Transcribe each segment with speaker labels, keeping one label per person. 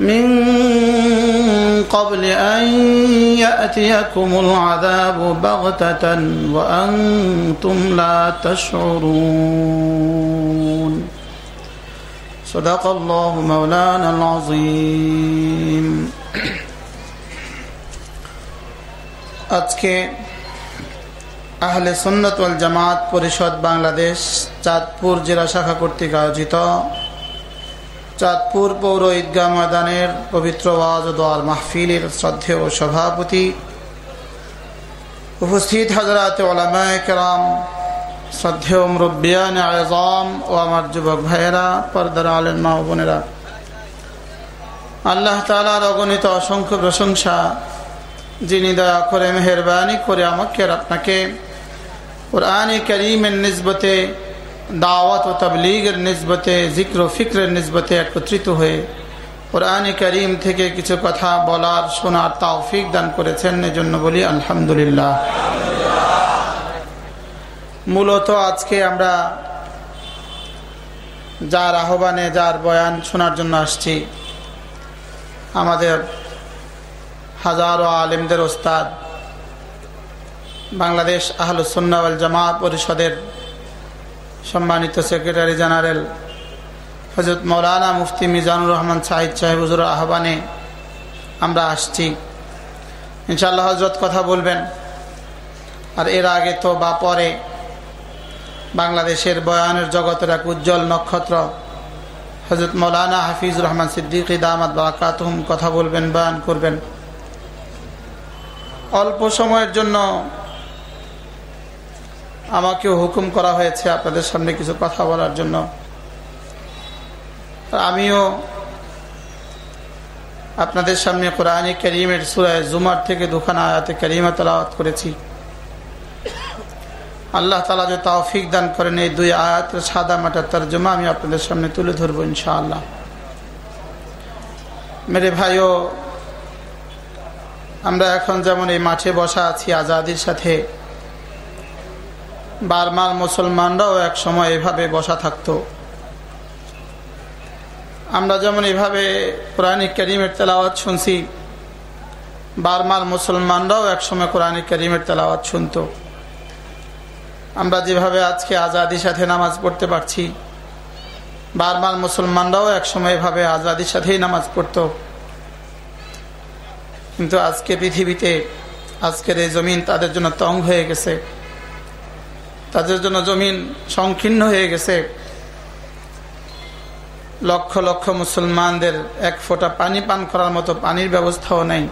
Speaker 1: من قبل أن يأتيكم العذاب بغتة وأنتم لا تشعرون صدق الله مولانا العظيم আজকে আহলে সুন্নত ওয়াল জামাত পরিষদ বাংলাদেশ চাঁদপুর জেলা শাখা কর্তৃক আয়োজিত চাঁদপুর পৌর ঈদগাহ ময়দানের পবিত্র ওয়াজ দোয়ার মাহফিলের শ্রদ্ধেয় সভাপতি উপস্থিত হজরত ওলামায় কেরাম, শ্রদ্ধেয় মুরব্বিয়ান আজম ও আমার যুবক ভাইয়েরা, পর্দার আলেন মা বোনেরা। আল্লাহ তালার অগণিত অসংখ্য প্রশংসা, যিনি দয়া করে মেহরবানি করে আমাকে আপনাকে কোরআনে করিমের নিজবতে দাওয়াত ও তবলিগের নিজবতে জিক্র ফিক্রের নিজবতে একত্রিত হয়ে কোরআনে করিম থেকে কিছু কথা বলার শোনার তাওফিক দান করেছেন। এজন্য বলি আলহামদুলিল্লাহ। মূলত আজকে আমরা যার আহ্বানে, যার বয়ান শোনার জন্য আসছি, আমাদের হাজারো আলেমদের ওস্তাদ, বাংলাদেশ আহলুসন্নাওয়াল জামা পরিষদের সম্মানিত সেক্রেটারি জেনারেল হজরত মৌলানা মুফতি মিজানুর রহমান সাহিদ সাহেব হুজুর আহ্বানে আমরা আসছি। ইনশাল্লাহ হজরত কথা বলবেন। আর এর আগে তো বা পরে বাংলাদেশের বয়ানের জগতের এক উজ্জ্বল নক্ষত্র হজরত মৌলানা হাফিজ রহমান সিদ্দিক দামাদ বাকাতহম কথা বলবেন, বয়ান করবেন। অল্প সময়ের জন্য আমাকেও হুকুম করা হয়েছে আপনাদের সামনে কিছু কথা বলার জন্য। আমিও আপনাদের সামনে কোরআনী করিমের সুরায় জুমার থেকে দুখানা আয়াতে করিমা তালাওয়াত করেছি। আল্লাহ তালা যে তাওফিক দান করেন এই দুই আয়াতের সাদা মাটার তর্জমা আমি আপনাদের সামনে তুলে ধরবো ইনশাআল্লাহ। মেরে ভাইও, আমরা এখন যেমন এই মাঠে বসা আছি আজাদির সাথে বারমাল মুসলমানরাও এক সময় এভাবে বসা থাকতো। আমরা যেমন এভাবে কোরআনিক করিমের তেলাওয়াত শুনছি বারমাল মুসলমানরাও একসময় কোরআনিক করিমের তেলাওয়াত শুনত। আমরা যেভাবে আজকে আজাদির সাথে নামাজ পড়তে পারছি বারবার মুসলমানরাও একসময় এভাবে আজাদির সাথেই নামাজ পড়ত। কিন্তু আজকে পৃথিবীতে আজকের এই জমিন তাদের জন্য তং হয়ে গেছে। তাদের জন্য জমিন সংকীর্ণ হয়ে গেছে। লক্ষ লক্ষ মুসলমানদের এক ফোঁটা পানি পান করার মতো পানির ব্যবস্থাও নেই।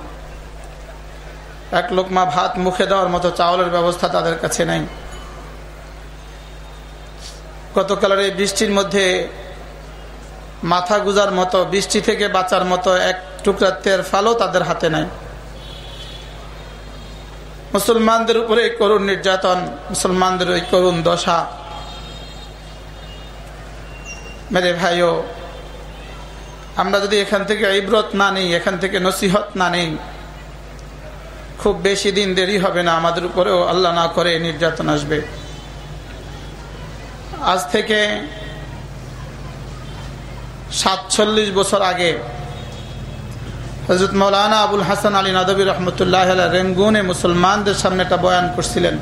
Speaker 1: এক লোকমা ভাত মুখে দেওয়ার মতো চাউলের ব্যবস্থা তাদের কাছে নেই। গতকালের এই বৃষ্টির মধ্যে মাথা গুজার মতো, বৃষ্টি থেকে বাঁচার মতো এক টুকরা তের ফালও তাদের হাতে নাই। মুসলমানদের উপরে করুণ নির্যাতন, মুসলমানদের ওই করুণ দশা। মেরে ভাইও, আমরা যদি এখান থেকে ইব্রত না নেই, এখান থেকে নসিহত না নেই, খুব বেশি দিন দেরি হবে না, আমাদের উপরেও আল্লাহ না করে নির্যাতন আসবে। আজ থেকে সাতচল্লিশ বছর আগে হজরত মৌলানা আবুল হাসান আলী নদবী রহমতুল্লাহ রেঙ্গুনে মুসলমানদের সামনে একটা বয়ান করছিলেন।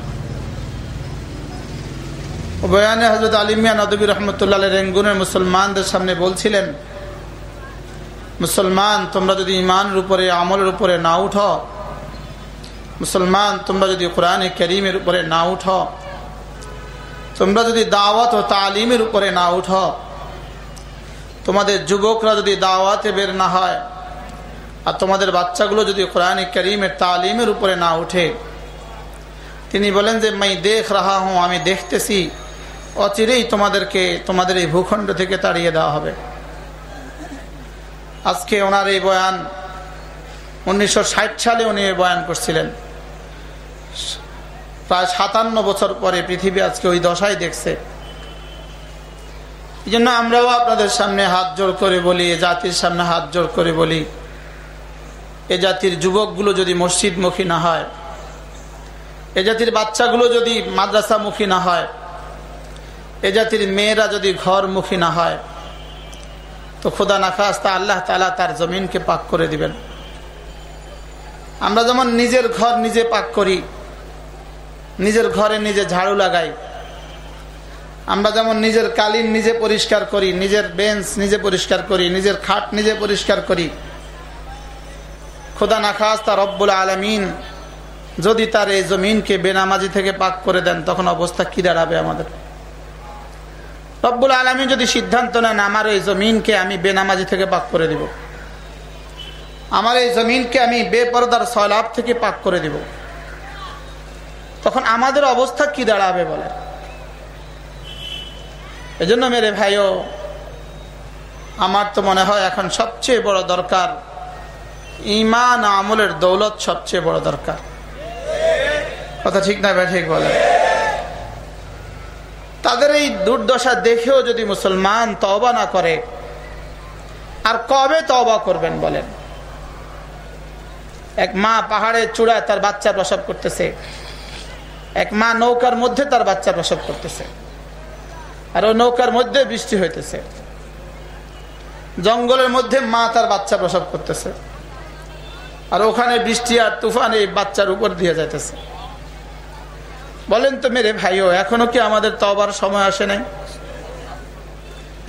Speaker 1: বয়ানে হজরত আলিমিয়া নদবী রহমতুল্লাহ রেঙ্গুনের মুসলমানদের সামনে বলছিলেন, মুসলমান, তোমরা যদি ইমানের উপরে, আমলের উপরে না উঠো, মুসলমান, তোমরা যদি কোরআন করিমের উপরে না উঠো, তোমরা যদি দাওয়াত ও তালিমের উপরে না উঠো, তোমাদের যুবকরা যদি দাওয়াতে বের না হয় আর তোমাদের বাচ্চাগুলো যদি কোরআন করিমের তালিমের উপরে না উঠে তিনি বলেন যে, মাই দেখ রাহা হুঁ আমি দেখতেছি। অচিরেই তোমাদেরকে, তোমাদের এই ভূখণ্ড থেকে তাড়িয়ে দেওয়া হবে। আজকে ওনার এই বয়ান, উনিশশো ষাট সালে উনি এই বয়ান করছিলেন। প্রায় সাতান্ন বছর পরে পৃথিবী আজকে ওই দশাই দেখছে। এই জন্য আমরাও আপনাদের সামনে হাত জোর করে বলি, জাতির সামনে হাত জোর করে বলি। এ জাতির যুবকগুলো যদি মসজিদমুখী না হয়, এ জাতির বাচ্চাগুলো যদি মাদ্রাসামুখী না হয়, এ জাতির মেয়েরা যদি ঘরমুখী না হয়, তো খোদা নাখাস্তা আল্লাহ তালা তার জমিনকে পাক করে দিবেন। আমরা যেমন নিজের ঘর নিজে পাক করি, নিজের ঘরে নিজে ঝাড়ু লাগাই, আমরা যেমন নিজের কালিন নিজে পরিষ্কার করি, নিজের বেঞ্চ নিজে পরিষ্কার করি, নিজের খাট নিজে পরিষ্কার করি খোদা তার রব্বুল আলমিন। যদি তার এই জমিনকে বেনামাজি থেকে পাক করে দেন, তখন অবস্থা কি দাঁড়াবে আমাদের? রব্বুল আলমী যদি সিদ্ধান্ত নেন, আমার এই জমিনকে আমি বেনামাজি থেকে পাক করে দিব। আমার এই জমিনকে আমি বেপরদার সয়লাভ থেকে পাক করে দিব। তখন আমাদের অবস্থা কি দাঁড়াবে বলে এজন্য মেরে ভাইও, আমার তো মনে হয় এখন সবচেয়ে বড় দরকার ইমান আমলের দৌলত সবচেয়ে বড় দরকার। কথা ঠিক না ঠিক বলে তাদের এই দুর্দশা দেখেও যদি মুসলমান তবা না করে, আর কবে তবা করবেন বলেন? এক মা পাহাড়ের চূড়ায় তার বাচ্চা প্রসব করতেছে। এক মা নৌকার মধ্যে তার বাচ্চা প্রসব করতেছে। আর ও নৌকার মধ্যে বৃষ্টি হইতেছে। জঙ্গলের মধ্যে মা তার বাচ্চা প্রসব করতেছে। আর ওখানে বৃষ্টি আর তুফান বাচ্চার উপর দিয়ে যাইতেছে। বলেন তো মেরে ভাইও, এখনও কি আমাদের তবার সময় আসে নাই?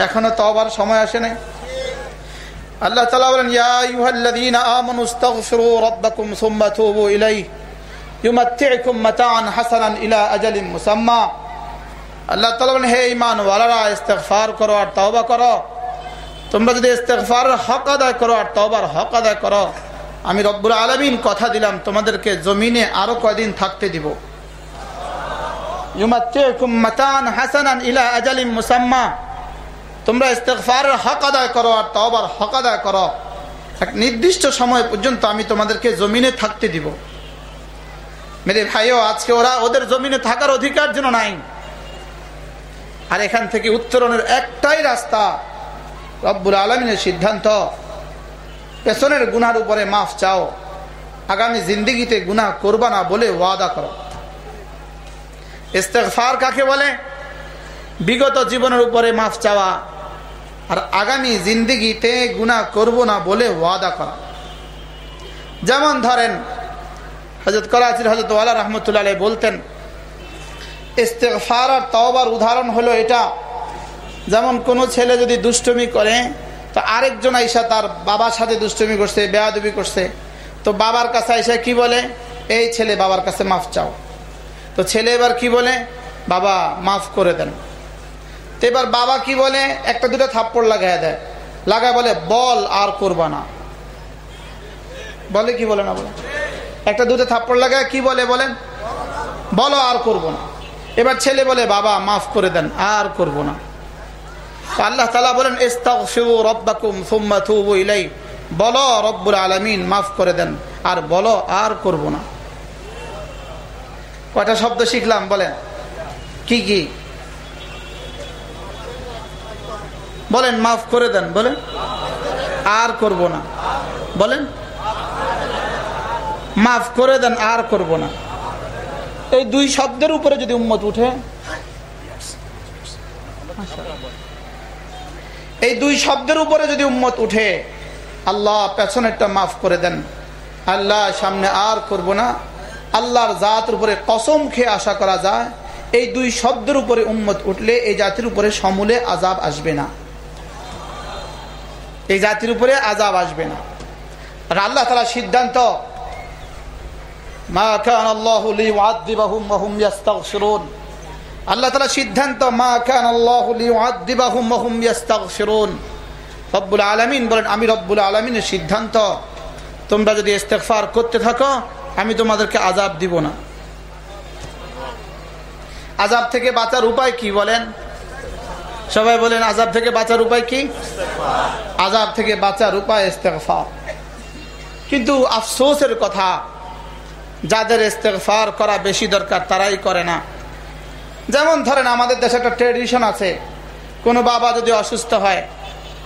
Speaker 1: এখনও তবার সময় আসে নাই? আল্লাহ তালা বলেন, ইয়া আমানু ইস্তাগফিরু রাব্বাকুম সুম্মা তুবু ইলাইহি ইউমাত্তিউকুম মাতাআন হাসানান ইলা আজালিন মুসাম্মা। আল্লাহ তাআলা বলেন, হে ঈমানওয়ালারা, ইস্তেগফার করো আর তওবা করো। তোমরা যদি ইস্তেগফারের হক আদায় করো আর তওবার হক আদায় করো আমি রব্বুল আলামিন কথা দিলাম, তোমাদেরকে জমিনে আরও কয়দিন থাকতে দিব। তোমরা ইস্তেগফারের হক আদায় করো আর তওবার হক আদায় করো। এক নির্দিষ্ট সময় পর্যন্ত আমি তোমাদেরকে জমিনে থাকতে দিব। মেরে ভাইও, আজকে ওরা ওদের জমিনে থাকার অধিকার যেন নাই। আর এখান থেকে উত্তরণের একটাই রাস্তা। রব্বুল আলমিনের সিদ্ধান্ত। পেছনের গুনার উপরে মাফ চাও। আগামী জিন্দিগিতে গুনা করবা না বলে ওয়াদা করো। ইস্তেকফার কাকে বলে? বিগত জীবনের উপরে মাফ চাওয়া। আর আগামী জিন্দিগিতে গুণা করব না বলে ওয়াদা করা। যেমন ধরেন হজরত করাচির হজরত ওয়ালা রহমতুল্লাহ বলতেন ইস্তেফার আর তওবার উদাহরণ হলো এটা। যেমন কোনো ছেলে যদি দুষ্টমি করে তো আরেকজন আইসা তার বাবার সাথে দুষ্টমি করছে, বেয়াদবি করছে। তো বাবার কাছে আইসা কি বলে? এই ছেলে, বাবার কাছে মাফ চাও। তো ছেলে এবার কি বলে? বাবা, মাফ করে দেন। তো এবার বাবা কি বলে? একটা দুটো থাপ্পড় লাগাই দেয়। লাগায় বলে, বল, আর করবা না। বলে কি বলে না বলে? একটা দুটো থাপ্পড় লাগায় কি বলে বলেন বলো, আর করব না। এবার ছেলে বলে, বাবা, মাফ করে দেন, আর করব না। আল্লাহ বলেন বলো, রব্বুল আলমিন, মাফ করে দেন। আর বলো, আর করব না। কয়টা শব্দ শিখলাম, বলেন। কি কি? বলেন, মাফ করে দেন। বলেন, আর করব না। বলেন, মাফ করে দেন, আর করব না। এই দুই শব্দের উপরে যদি উম্মত উঠে এই দুই শব্দের উপরে যদি উম্মত উঠে, আল্লাহ পেছনেরটা মাফ করে দেন। আল্লাহ সামনে আর করব না। আল্লাহর জাতের উপরে কসম খেয়ে আশা করা যায়, এই দুই শব্দের উপরে উম্মত উঠলে এই জাতির উপরে সমূলে আজাব আসবে না। এই জাতির উপরে আজাব আসবে না। আর আল্লাহ তালা সিদ্ধান্ত, মা খান আল্লাহ আল্লাহ তালা সিদ্ধান্ত, মা খান আল্লাহ রব্বুল আলমিন বলেন, আমি রব্বুল আলমিনের সিদ্ধান্ত, তোমরা যদি ইস্তেকফার করতে থাকো, আমি তোমাদেরকে আজাব দিব না। আজাব থেকে বাঁচার উপায় কি বলেন? সবাই বলেন আজাব থেকে বাঁচার উপায় কি? আজাব থেকে বাঁচার উপায় ইস্তেকফার কিন্তু আফসোসের কথা, যাদের ইস্তেকফার করা বেশি দরকার, তারাই করে না। যেমন ধরেন আমাদের দেশে একটা ট্রেডিশন আছে, কোনো বাবা যদি অসুস্থ হয়,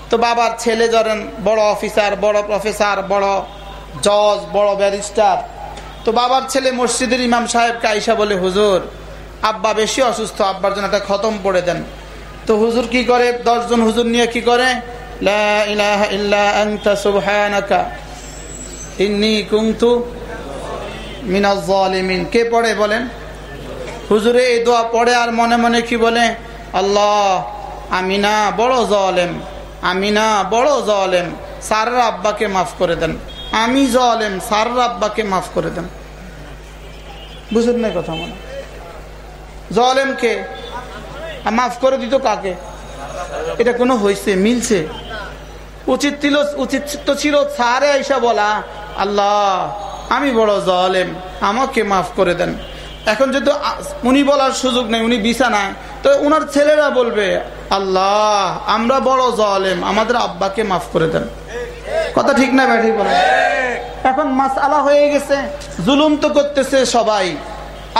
Speaker 1: তো বাবার ছেলে ধরেন বড় অফিসার বড় প্রফেসর বড় জজ বড় ব্যারিস্টার তো বাবার ছেলে মসজিদের ইমাম সাহেবকে আইসা বলে, হুজুর, আব্বা বেশি অসুস্থ, আব্বার জন্য একটা খতম পড়ে দেন। তো হুজুর কি করে? দশজন হুজুর নিয়ে কি করে? কে পড়ে বলেন? হুজুরে, এই দোয়া পড়ে আর মনে মনে কি বলে? আল্লাহ, আমি না বড় জলেম, আমি না বড় জলেম সারের আব্বাকে মাফ করে দেন। আমি জলেম সারের আব্বাকে মাফ করে দেন। বুঝুন না কথা মনে? জলেমকে মাফ করে দিত কাকে? এটা কোনো হয়েছে মিলছে? উচিত ছিল, উচিত তো ছিল সারে আইসা বলা, আল্লাহ, আমি বড় জলেম, আমাকে মাফ করে দেন। এখন যেহেতু উনি বলার সুযোগ নেই, উনি বিছানায় তো উনার ছেলেরা বলবে, আল্লাহ, আমরা বড় জলেম, আমাদের আব্বাকে মাফ করে দেন। কথা ঠিক না ব্যাঠি বলে এখন মাস আলা হয়ে গেছে, জুলুম তো করতেছে সবাই,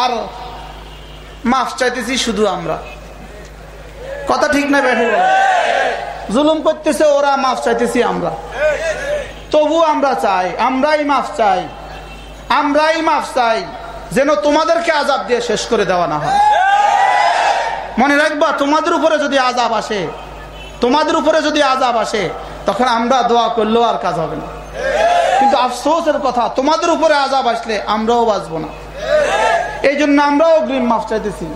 Speaker 1: আর মাফ চাইতেছি শুধু আমরা। কথা ঠিক না ব্যাঠি বলে জুলুম করতেছে ওরা, মাফ চাইতেছি আমরা। তবু আমরা চাই, আমরাই মাফ চাই, আমরাই মাফ চাই। যেন তোমাদেরকে আজাব দিয়ে শেষ করে দেওয়া না হয়। মনে রাখবা, তোমাদের উপরে যদি আজাব আসে, তোমাদের উপরে যদি আজাব আসে, তখন আমরা দোয়া করলেও আর কাজ হবে না। কিন্তু আফসোসের কথা, তোমাদের উপরে আজাব আসলে আমরাও বাঁচবো না। এই জন্য আমরাও গ্রিম মাফ চাইতেছি।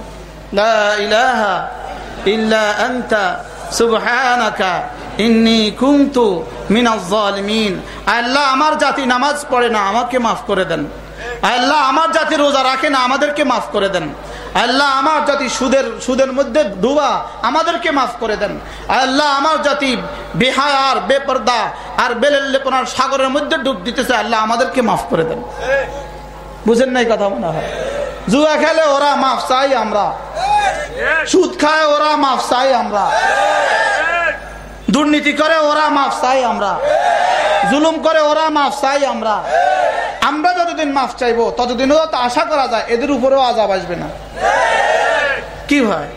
Speaker 1: আল্লাহ আমার জাতি নামাজ পড়ে না, আমাকে মাফ করে দেন। আল্লাহ আমার জাতি রোজা রাখে না আমাদেরকে মাফ করে দেন। আল্লাহ আমার জাতি সুদের সুদের মধ্যে ডুবা, আমাদেরকে মাফ করে দেন। আল্লাহ আমার জাতি বেহায়ার বেপর্দা আর বেলেল্লেপনার সাগরের মধ্যে ডুব দিতেছে, আল্লাহ আমাদেরকে মাফ করে দেন। বুঝেন নাই কথা মনে হয়? জুয়া খেলে ওরা মাফ চাই আমরা। সুদ খায় ওরা মাফ চাই আমরা। দুর্নীতি করে ওরা মাফ চাই আমরা। জুলুম করে ওরা মাফ চাই আমরা। আমরা যতদিন মাফ চাইব, ততদিনও তো আশা করা যায়, এদের উপরেও আজাব আসবে না। কি ভাই?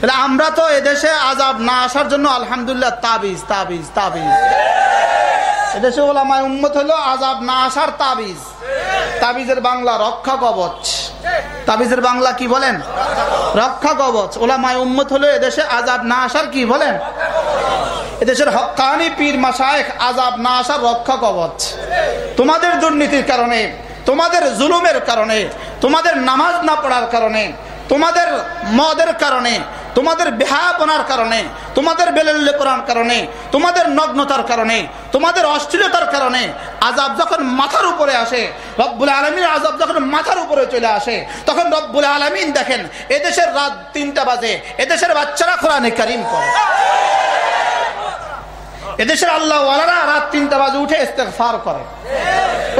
Speaker 1: তাহলে আমরা তো এদেশে আজাব না আসার জন্য আলহামদুলিল্লাহ তাবিজ তাবিজ তাবিজ। এদেশে ওলামায় উন্মত হলো আজাব না আসার তাবিজ। তাবিজের বাংলা রক্ষা কবচ। তাবিজের বাংলা কি বলেন? রক্ষা কবচ। ওলামায় উন্মত হলো এদেশে আজাব না আসার কি বলেন? এদেশের হকানি পীর মাসায়েক আজাব না আসার রক্ষা কবচ। তোমাদের দুর্নীতির কারণে, তোমাদের জুলুমের কারণে, তোমাদের নামাজ না পড়ার কারণে, তোমাদের মদের কারণে, তোমাদের বেহাপনার কারণে, তোমাদের বেলেল্লে করার কারণে, তোমাদের নগ্নতার কারণে, তোমাদের অশ্লীলতার কারণে আজাব যখন মাথার উপরে আসে, রব্বুল আলমীর আজাব যখন মাথার উপরে চলে আসে, তখন রব্বুল আলমিন দেখেন, এদেশের রাত তিনটা বাজে, এদেশের বাচ্চারা কোরআনে কারিম করে এদেশের আল্লাহ রাত তিনটা বাজে উঠে ইস্তেফার করে।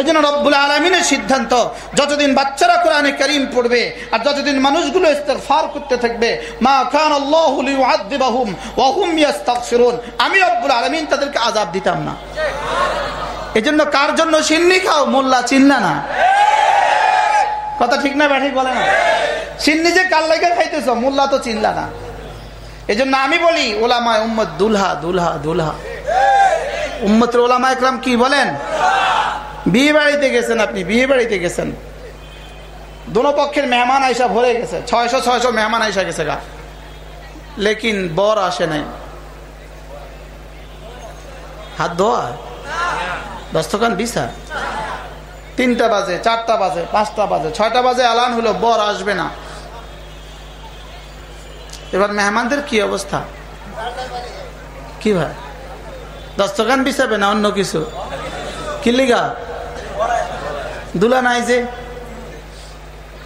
Speaker 1: এই জন্য রব্বুল আলমিনের সিদ্ধান্ত, যতদিন বাচ্চারা কোরআনে করিম পড়বে আর যতদিন মানুষগুলো ইস্তেফার করতে থাকবে, মা খান আমি রব্বুল আলমিন তাদেরকে আজাব দিতাম না। এজন্য কার জন্য সিন্নি খাও? মোল্লা চিন্না না। কথা ঠিক না, ব্যাঠিক বলে না। সিন্নি যে কার লাগে খাইতেছ? মোল্লা তো চিনলা না। এজন্য আমি বলি, ওলামায় উম্মত দুলহা দুলহা দুলহা। উম্মতের ওলামা একরাম কি বলেন? বিয়ে বাড়িতে গেছেন আপনি, বিয়ে বাড়িতে গেছেন। দোনো পক্ষের মেহমান আইসা ভরে গেছে, ছয়শো ছয়শো মেহমান আইসা গেছে গা। লেকিন বর আসে নাই। হাত ধোয়া? দশ দস্তকান বিসা তিনটা বাজে, চারটা বাজে, পাঁচটা বাজে, ছয়টা বাজে, আলান হলো, বর আসবে না। এবার মেহমানদের কি অবস্থা? কি ভাই? দস্তকান বিছাবে না অন্য কিছু? কি লিগা? দুলা নাই যে।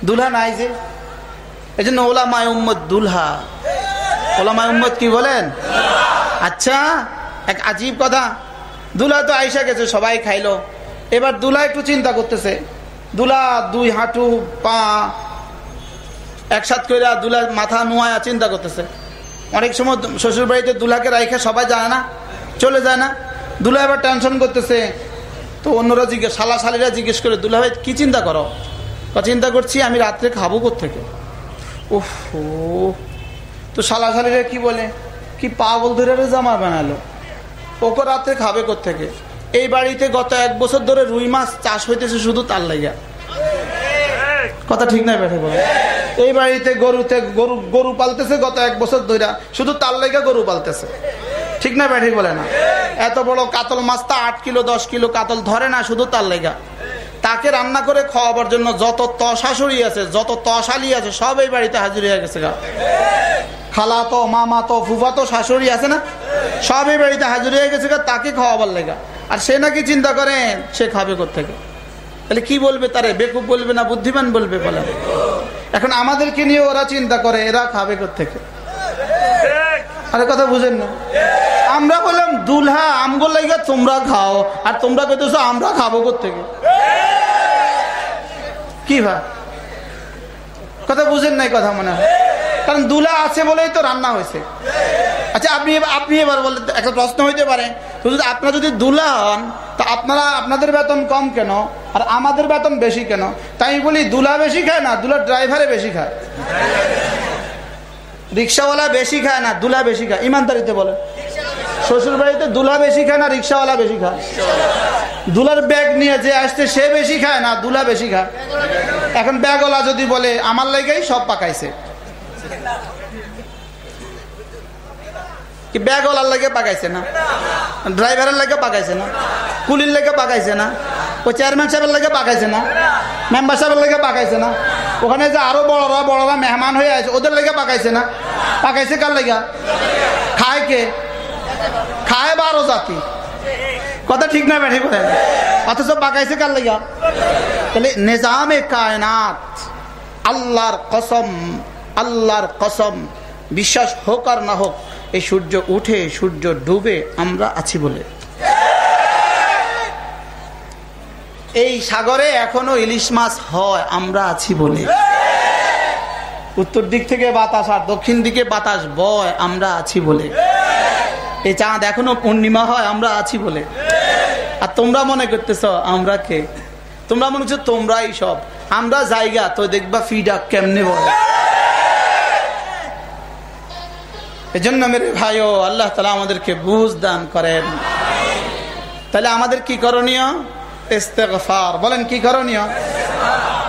Speaker 1: দুলহা নাই যে। এই জন্য ওলা ওলামায় উম্মদ দুলহা। ওলামায় উম্মদ কি বলেন? আচ্ছা এক আজীব কথা। দুলা তো আইসা গেছে, সবাই খাইলো। এবার দুলা একটু চিন্তা করতেছে। দুলা দুই হাঁটু, পা একসাথ করে দুলা মাথা নোয়া চিন্তা করতেছে। অনেক সময় শ্বশুর বাড়িতে দুলাকে রাইখে সবাই জানে না, চলে যায় না। দুলা এবার টেনশন করতেছে। তো অন্যরা জিজ্ঞেস সালা সালিরা জিজ্ঞেস করে, দুলা ভাই, কি চিন্তা করো? বা চিন্তা করছি, আমি রাত্রে খাব থেকে ওহ তো সালা সালিরা কি বলে? কি পাগল ধরে জামা বানালো। ওকে রাত্রে খাবে থেকে এই বাড়িতে গত এক বছর ধরে রুই মাছ চাষ হইতেছে শুধু তার লাইয়া কথা ঠিক নাই বেঠে বলে। এই বাড়িতে গরুতে গরু গরু পালতেছে গত এক বছর ধরে শুধু তার লাইগা গরু পালতেছে। ঠিক না ব্যাঠিক বলে না। এত বড় কাতল মাছটা আট কিলো, দশ কিলো কাতল ধরে না শুধু তার লেগা। তাকে রান্না করে খাওয়াবার জন্য যত তশাশুড়ি আছে, যত তশালি আছে, সব এই বাড়িতে হাজির হয়ে গেছে গা। খালা তো, মামা তো, ফুফা তো, শাশুড়ি আছে না? সব এই বাড়িতে হাজির হয়ে গেছে গা, তাকে খাওয়াবার লেগা। আর সে নাকি চিন্তা করে সে খাবে থেকে তাহলে কি বলবে তারে? বেকুব বলবে না বুদ্ধিমান বলবে বলে? এখন আমাদেরকে নিয়ে ওরা চিন্তা করে, এরা খাবে থেকে আরে কথা বুঝেন না। আমরা বললাম, দুলহা, আমগো লাইগা তোমরা খাও, আর তোমরা কইতেছো আমরা খাব থেকে কি ভাই? কথা বুঝেন নাই কথা মনে হয়। কারণ দুলা আছে বলেই তো রান্না হয়েছে। আচ্ছা আপনি আপনি এবার বলতে একটা প্রশ্ন হইতে পারে। আপনারা যদি দুলা হন, তা আপনারা আপনাদের বেতন কম কেন? আর আমাদের বেতন বেশি কেন? তাই বলি, দুলা বেশি খায় না, দুলা ড্রাইভারে বেশি খায়। রিক্সাওয়ালা বেশি খায় না, দুলা বেশি খায়। ইমানদারিতে বলে শ্বশুর বাড়িতে দুলা বেশি খায় না, রিক্সাওয়ালা বেশি খায়। দুলার ব্যাগ নিয়ে যে আসছে, সে বেশি খায় না, দুলা বেশি খায়। এখন ব্যাগওয়ালা যদি বলে, আমার লাইগাই সব পাকাইছে। কি ব্যাগওয়ালার লাগে পাকাইছে না? ড্রাইভারের লাগে পাকাইছে না? কুলির লেগে পাকাইছে না? ওই চেয়ারম্যান সাহেবের লাগে পাকাইছে না? মেম্বার সাহেবের লাগে পাকাইছে না? ওখানে যে আরও বড়রা বড়রা মেহমান হয়ে আছে, ওদের লেগে পাকাইছে না? পাকাইছে কার লেগা? খায় কে? খায় বারো জাতি? কথা ঠিক না ব্যাঠি করে অথচ পাকাইছে কার লেগা? তাহলে নিজামে কায়নাত, আল্লাহর কসম আল্লাহর কসম, বিশ্বাস হোক আর না হোক এই সূর্য উঠে সূর্য ডুবে আমরা আছি বলে। এই সাগরে এখনও ইলিশ মাছ হয়, আমরা আছি বলে। উত্তর দিক থেকে বাতাস আর দক্ষিণ দিকে বাতাস বয়, আমরা আছি বলে। এই চাঁদ এখনও পূর্ণিমা হয়, আমরা আছি বলে। আর তোমরা মনে করতেছ, আমরা কে? তোমরা মনে হচ্ছে তোমরাই সব। আমরা জায়গা, তো দেখবা ফিডা কেমনে বলে এজন্য মেরে ভাইও আল্লাহ তালা আমাদেরকে বুঝ দান করেন। তাহলে আমাদের কি করণীয়? ইস্তেকফার বলেন কি করণীয়?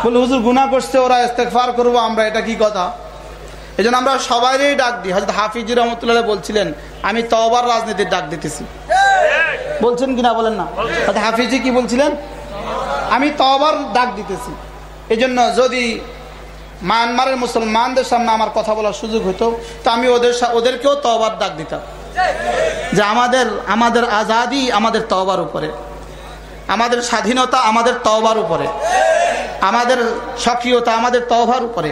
Speaker 1: বলে হুজুর গুনা করছে ওরা ইস্তেকফার করব আমরা এটা কি কথা? এই জন্য আমরা সবাইরই ডাক দিই। হয়তো হাফিজুর রহমতুল্লাহ বলছিলেন আমি তবার রাজনীতির ডাক দিতেছি। বলছেন কিনা বলেন না? হাফিজি কি বলছিলেন? আমি তবার ডাক দিতেছি। এই জন্য যদি মায়ানমারের মুসলমানদের সামনে আমার কথা বলার সুযোগ হতো তো আমি ওদের ওদেরকেও তবার ডাক দিতাম। যে আমাদের আমাদের আজাদি আমাদের তবার উপরে। আমাদের স্বাধীনতা আমাদের তওবার উপরে। আমাদের সক্রিয়তা আমাদের তওবার উপরে।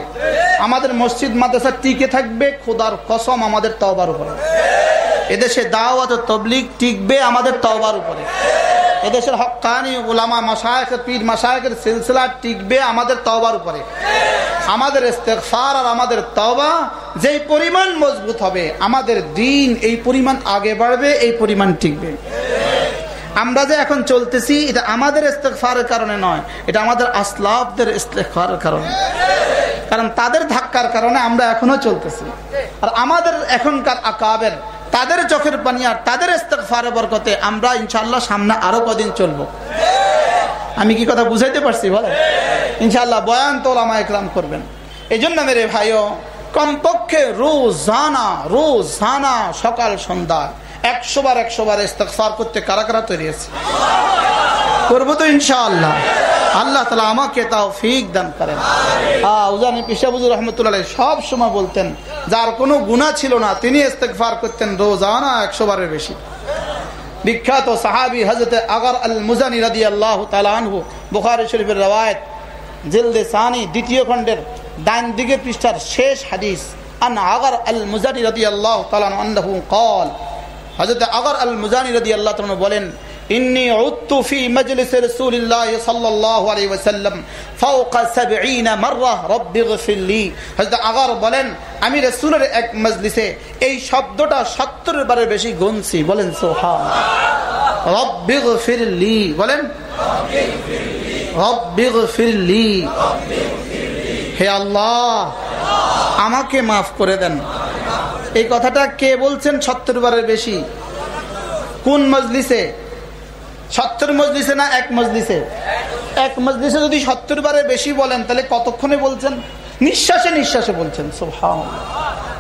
Speaker 1: আমাদের মসজিদ, মাদ্রাসা টিকে থাকবে, খোদার কসম আমাদের তওবার উপরে। এদেশে দাওয়াত তবলিগ টিকবে আমাদের তওবার উপরে। এদেশের হকানি ওলামা মাসায়কের পীর মাসায়কের সিলসিলা টিকবে আমাদের তওবার উপরে। আমাদের ইস্তেকফার আর আমাদের তওবা যেই পরিমাণ মজবুত হবে, আমাদের দিন এই পরিমাণ আগে বাড়বে, এই পরিমাণ টিকবে। আমরা যে এখন চলতেছি, এটা আমাদের ইস্তেকফারের কারণে নয়, এটা আমাদের আসলাফদের ইস্তেকফারের কারণে। কারণ তাদের ধাক্কার কারণে আমরা এখনও চলতেছি। আর আমাদের এখনকার আকাবের তাদের চোখের পানি আর তাদের ইস্তেকফারে বরকতে আমরা ইনশাল্লাহ সামনে আরও কদিন চলবো। আমি কি কথা বুঝাইতে পারছি বলে? ইনশাল্লাহ বয়ান তো ওলামা একরাম করবেন। এই জন্য মেরে ভাইও, কমপক্ষে রোজানা রোজানা সকাল সন্ধ্যা। একশো বার একশো বার করতে কারা কারা তৈরি আছে? করব তো ইনশাআল্লাহ। আল্লাহ তালা আমাকে তাও ফিক দান করেন। উজানি পিসাবুজুর রহমতুল্লাহ সব সময় বলতেন, যার কোনো গুণা ছিল না, তিনি ইস্তেকফার করতেন রোজানা একশো বারের বেশি। বিখ্যাত সাহাবি হজরত আগর আল মুজানি রাদি আল্লাহ তালু বুখারি শরীফের রওয়ায়ত, জিলদে সানি দ্বিতীয় খণ্ডের ডাইন দিকে পৃষ্ঠার শেষ হাদিস, আন আগর আল মুজানি রাদি আল্লাহ তালান আন্নাহু কল। হজরত আগর আল মুজানি রদি আল্লাহ তালন বলেন, ইন্নি উত্তু ফি মজলিস রাসূলিল্লাহ সাল্লাল্লাহু আলাইহি ওয়াসাল্লাম ফাওকা 70 মাররা, রব্বি গফিরলি হযরত আগর বলেন, আমি রাসূলের এক মজলিসে এই শব্দটা 70 বারের বেশি গুনছি। বলেন, সুবহানাল্লাহ। রব্বি গফিরলি বলেন, রব্বি গফিরলি হে আল্লাহ, আমাকে maaf করে দেন। এই কথাটা কে বলছেন? সত্তর বারের বেশি। কোন মজলিসে? সত্তর মজলিসে না এক মজলিসে? এক মজলিসে যদি সত্তর বারের বেশি বলেন, তাহলে কতক্ষণে বলছেন? নিঃশ্বাসে নিঃশ্বাসে বলছেন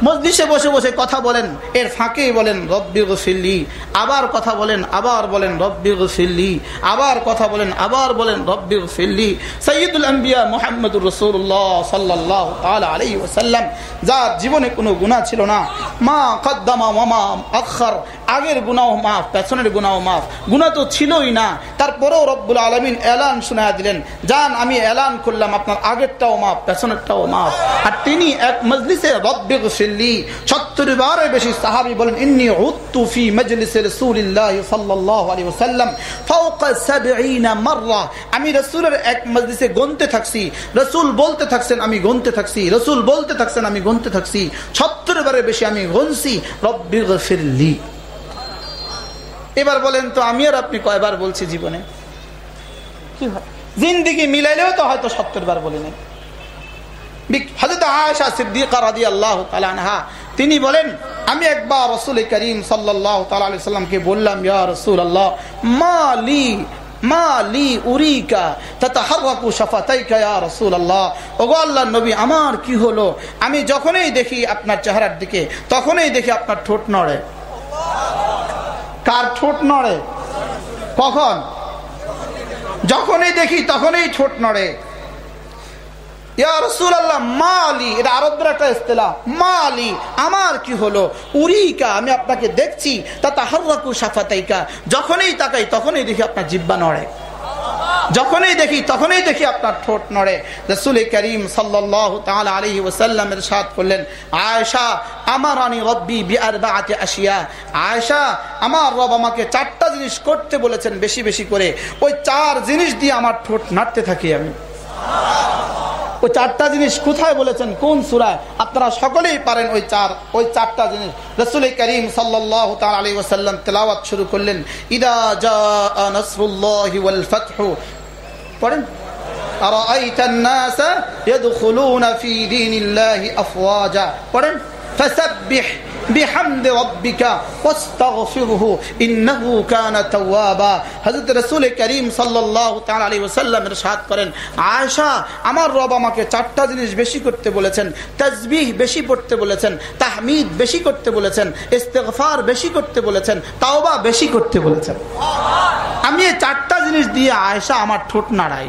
Speaker 1: মসজিষে বসে বসে কথা বলেন, এর ফাঁকে বলেন, রব্বি গসিল্লি আবার কথা বলেন, আবার বলেন, রব্বি গসিল্লি আবার কথা বলেন, আবার বলেন, রব্বি গসিল্লি সৈয়দুল আম্বিয়া মোহাম্মদুর রসুল্লাহ সাল্লাহ তাল আলী ওসাল্লাম যার জীবনে কোনো গুণা ছিল না। মা কদ্দামা মামা আখার আগের গুণাও মাফ, পেছনের গুণাও মাফ। গুণা তো ছিলই না। তারপরেও রব্বুল আলমিন এলান শোনা দিলেন যান আমি এলান করলাম, আপনার আগেরটাও মাফ, পেছনেরটাও মাফ। আর তিনি এক মজলিসে, রব্বে গসিল্লি সত্তর বারের বেশি সাহাবি বলেন ইন্নি উত্তু ফি মজলিসে রাসূলুল্লাহ সাল্লাল্লাহু আলাইহি ওয়াসাল্লাম ফাওকা 70 মাররা। আমি রাসূলের এক মজলিসে গুনতে থাকছি। রাসূল বলতে থাকছেন আমি গুনতে থাকছি। রাসূল বলতে থাকছেন আমি গুনতে থাকছি। 70 বারের বেশি আমি গুনছি এবার বলেন তো আমি আর আপনি কয়বার বলছি জীবনে? কি হয়? জিন্দিগি মিলাইলেও তো হয়তো সত্তর বার বলি নাই। সিদ্দিকা আল্লাহ তিনি বলেন, আমি একবার রসুল করিম সাল্লাহ বললাম, ইয়া রসুল আল্লাহ মালি আমার কি হলো? আমি যখনই দেখি আপনার চেহারার দিকে, তখনই দেখি আপনার ঠোঁট নড়ে। কার ঠোঁট নড়ে? কখন? যখনই দেখি তখনই ঠোঁট নড়ে। আমার কি হলো? আমি আপনাকে দেখছি তা যখনই তাকাই, তখনই দেখি আপনার জিব্বা নড়ে। যখনই দেখি, তখনই দেখি আপনার ঠোঁট নড়ে। রসুল করিম সাল্লাহ আলহি করলেন আয়সা আমার বাতে আসিয়া আয়সা আমার রব আমাকে চারটা জিনিস করতে বলেছেন বেশি বেশি করে। ওই চার জিনিস দিয়ে আমার ঠোঁট নাড়তে থাকি আমি। ওই চারটা জিনিস কোথায় বলেছেন কোন সুরায় আপনারা সকলেই পারেন ওই চার ওই চারটা জিনিস রসুল করিম সাল্লাহ আলী ওসাল্লাম তেলাওয়াত শুরু করলেন ইদা নসরুল্লাহ পড়েন أرأيت الناس يدخلون في دين الله أفواجا পড়েন فسبح বিহামদে রব্বিকা ওয়াস্তাগফিরহু ইন্নাহু কানা তাওয়াবা হযরত রাসূল করিম সাল্লাল্লাহু তাআলা আলাইহি ওয়াসাল্লাম ইরশাদ করেন আয়েশা আমার রব আমাকে চারটা জিনিস বেশি করতে বলেছেন তাসবিহ বেশি পড়তে বলেছেন তাহমিদ বেশি করতে বলেছেন ইস্তেগফার বেশি করতে বলেছেন তাওবা বেশি করতে বলেছেন আমি এই চারটা জিনিস দিয়ে আয়েশা আমার ঠোঁট নাড়াই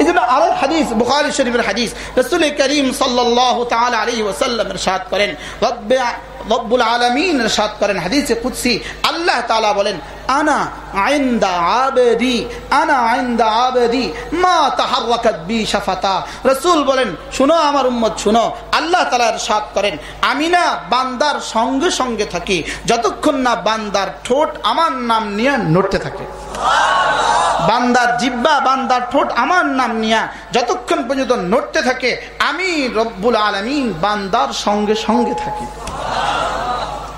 Speaker 1: এই জন্য আরও হাদিস, বুখারি শরীফের হাদিস। রসুল করিম সাল্লাহ তাল ওসাল্লাম করেন করেন আল্লাহ বলেন, আনা আনা মা বি শাফাতা। বলেন আমার আল্লাহ করেন, আমি না বান্দার সঙ্গে সঙ্গে থাকি, যতক্ষণ না বান্দার ঠোঁট আমার নাম নিয়ে নড়তে থাকে। বান্দার জিব্বা, বান্দার ঠোঁট আমার নাম নিয়া যতক্ষণ পর্যন্ত নড়তে থাকে, আমি রব্বুল আলমিন বান্দার সঙ্গে সঙ্গে থাকি।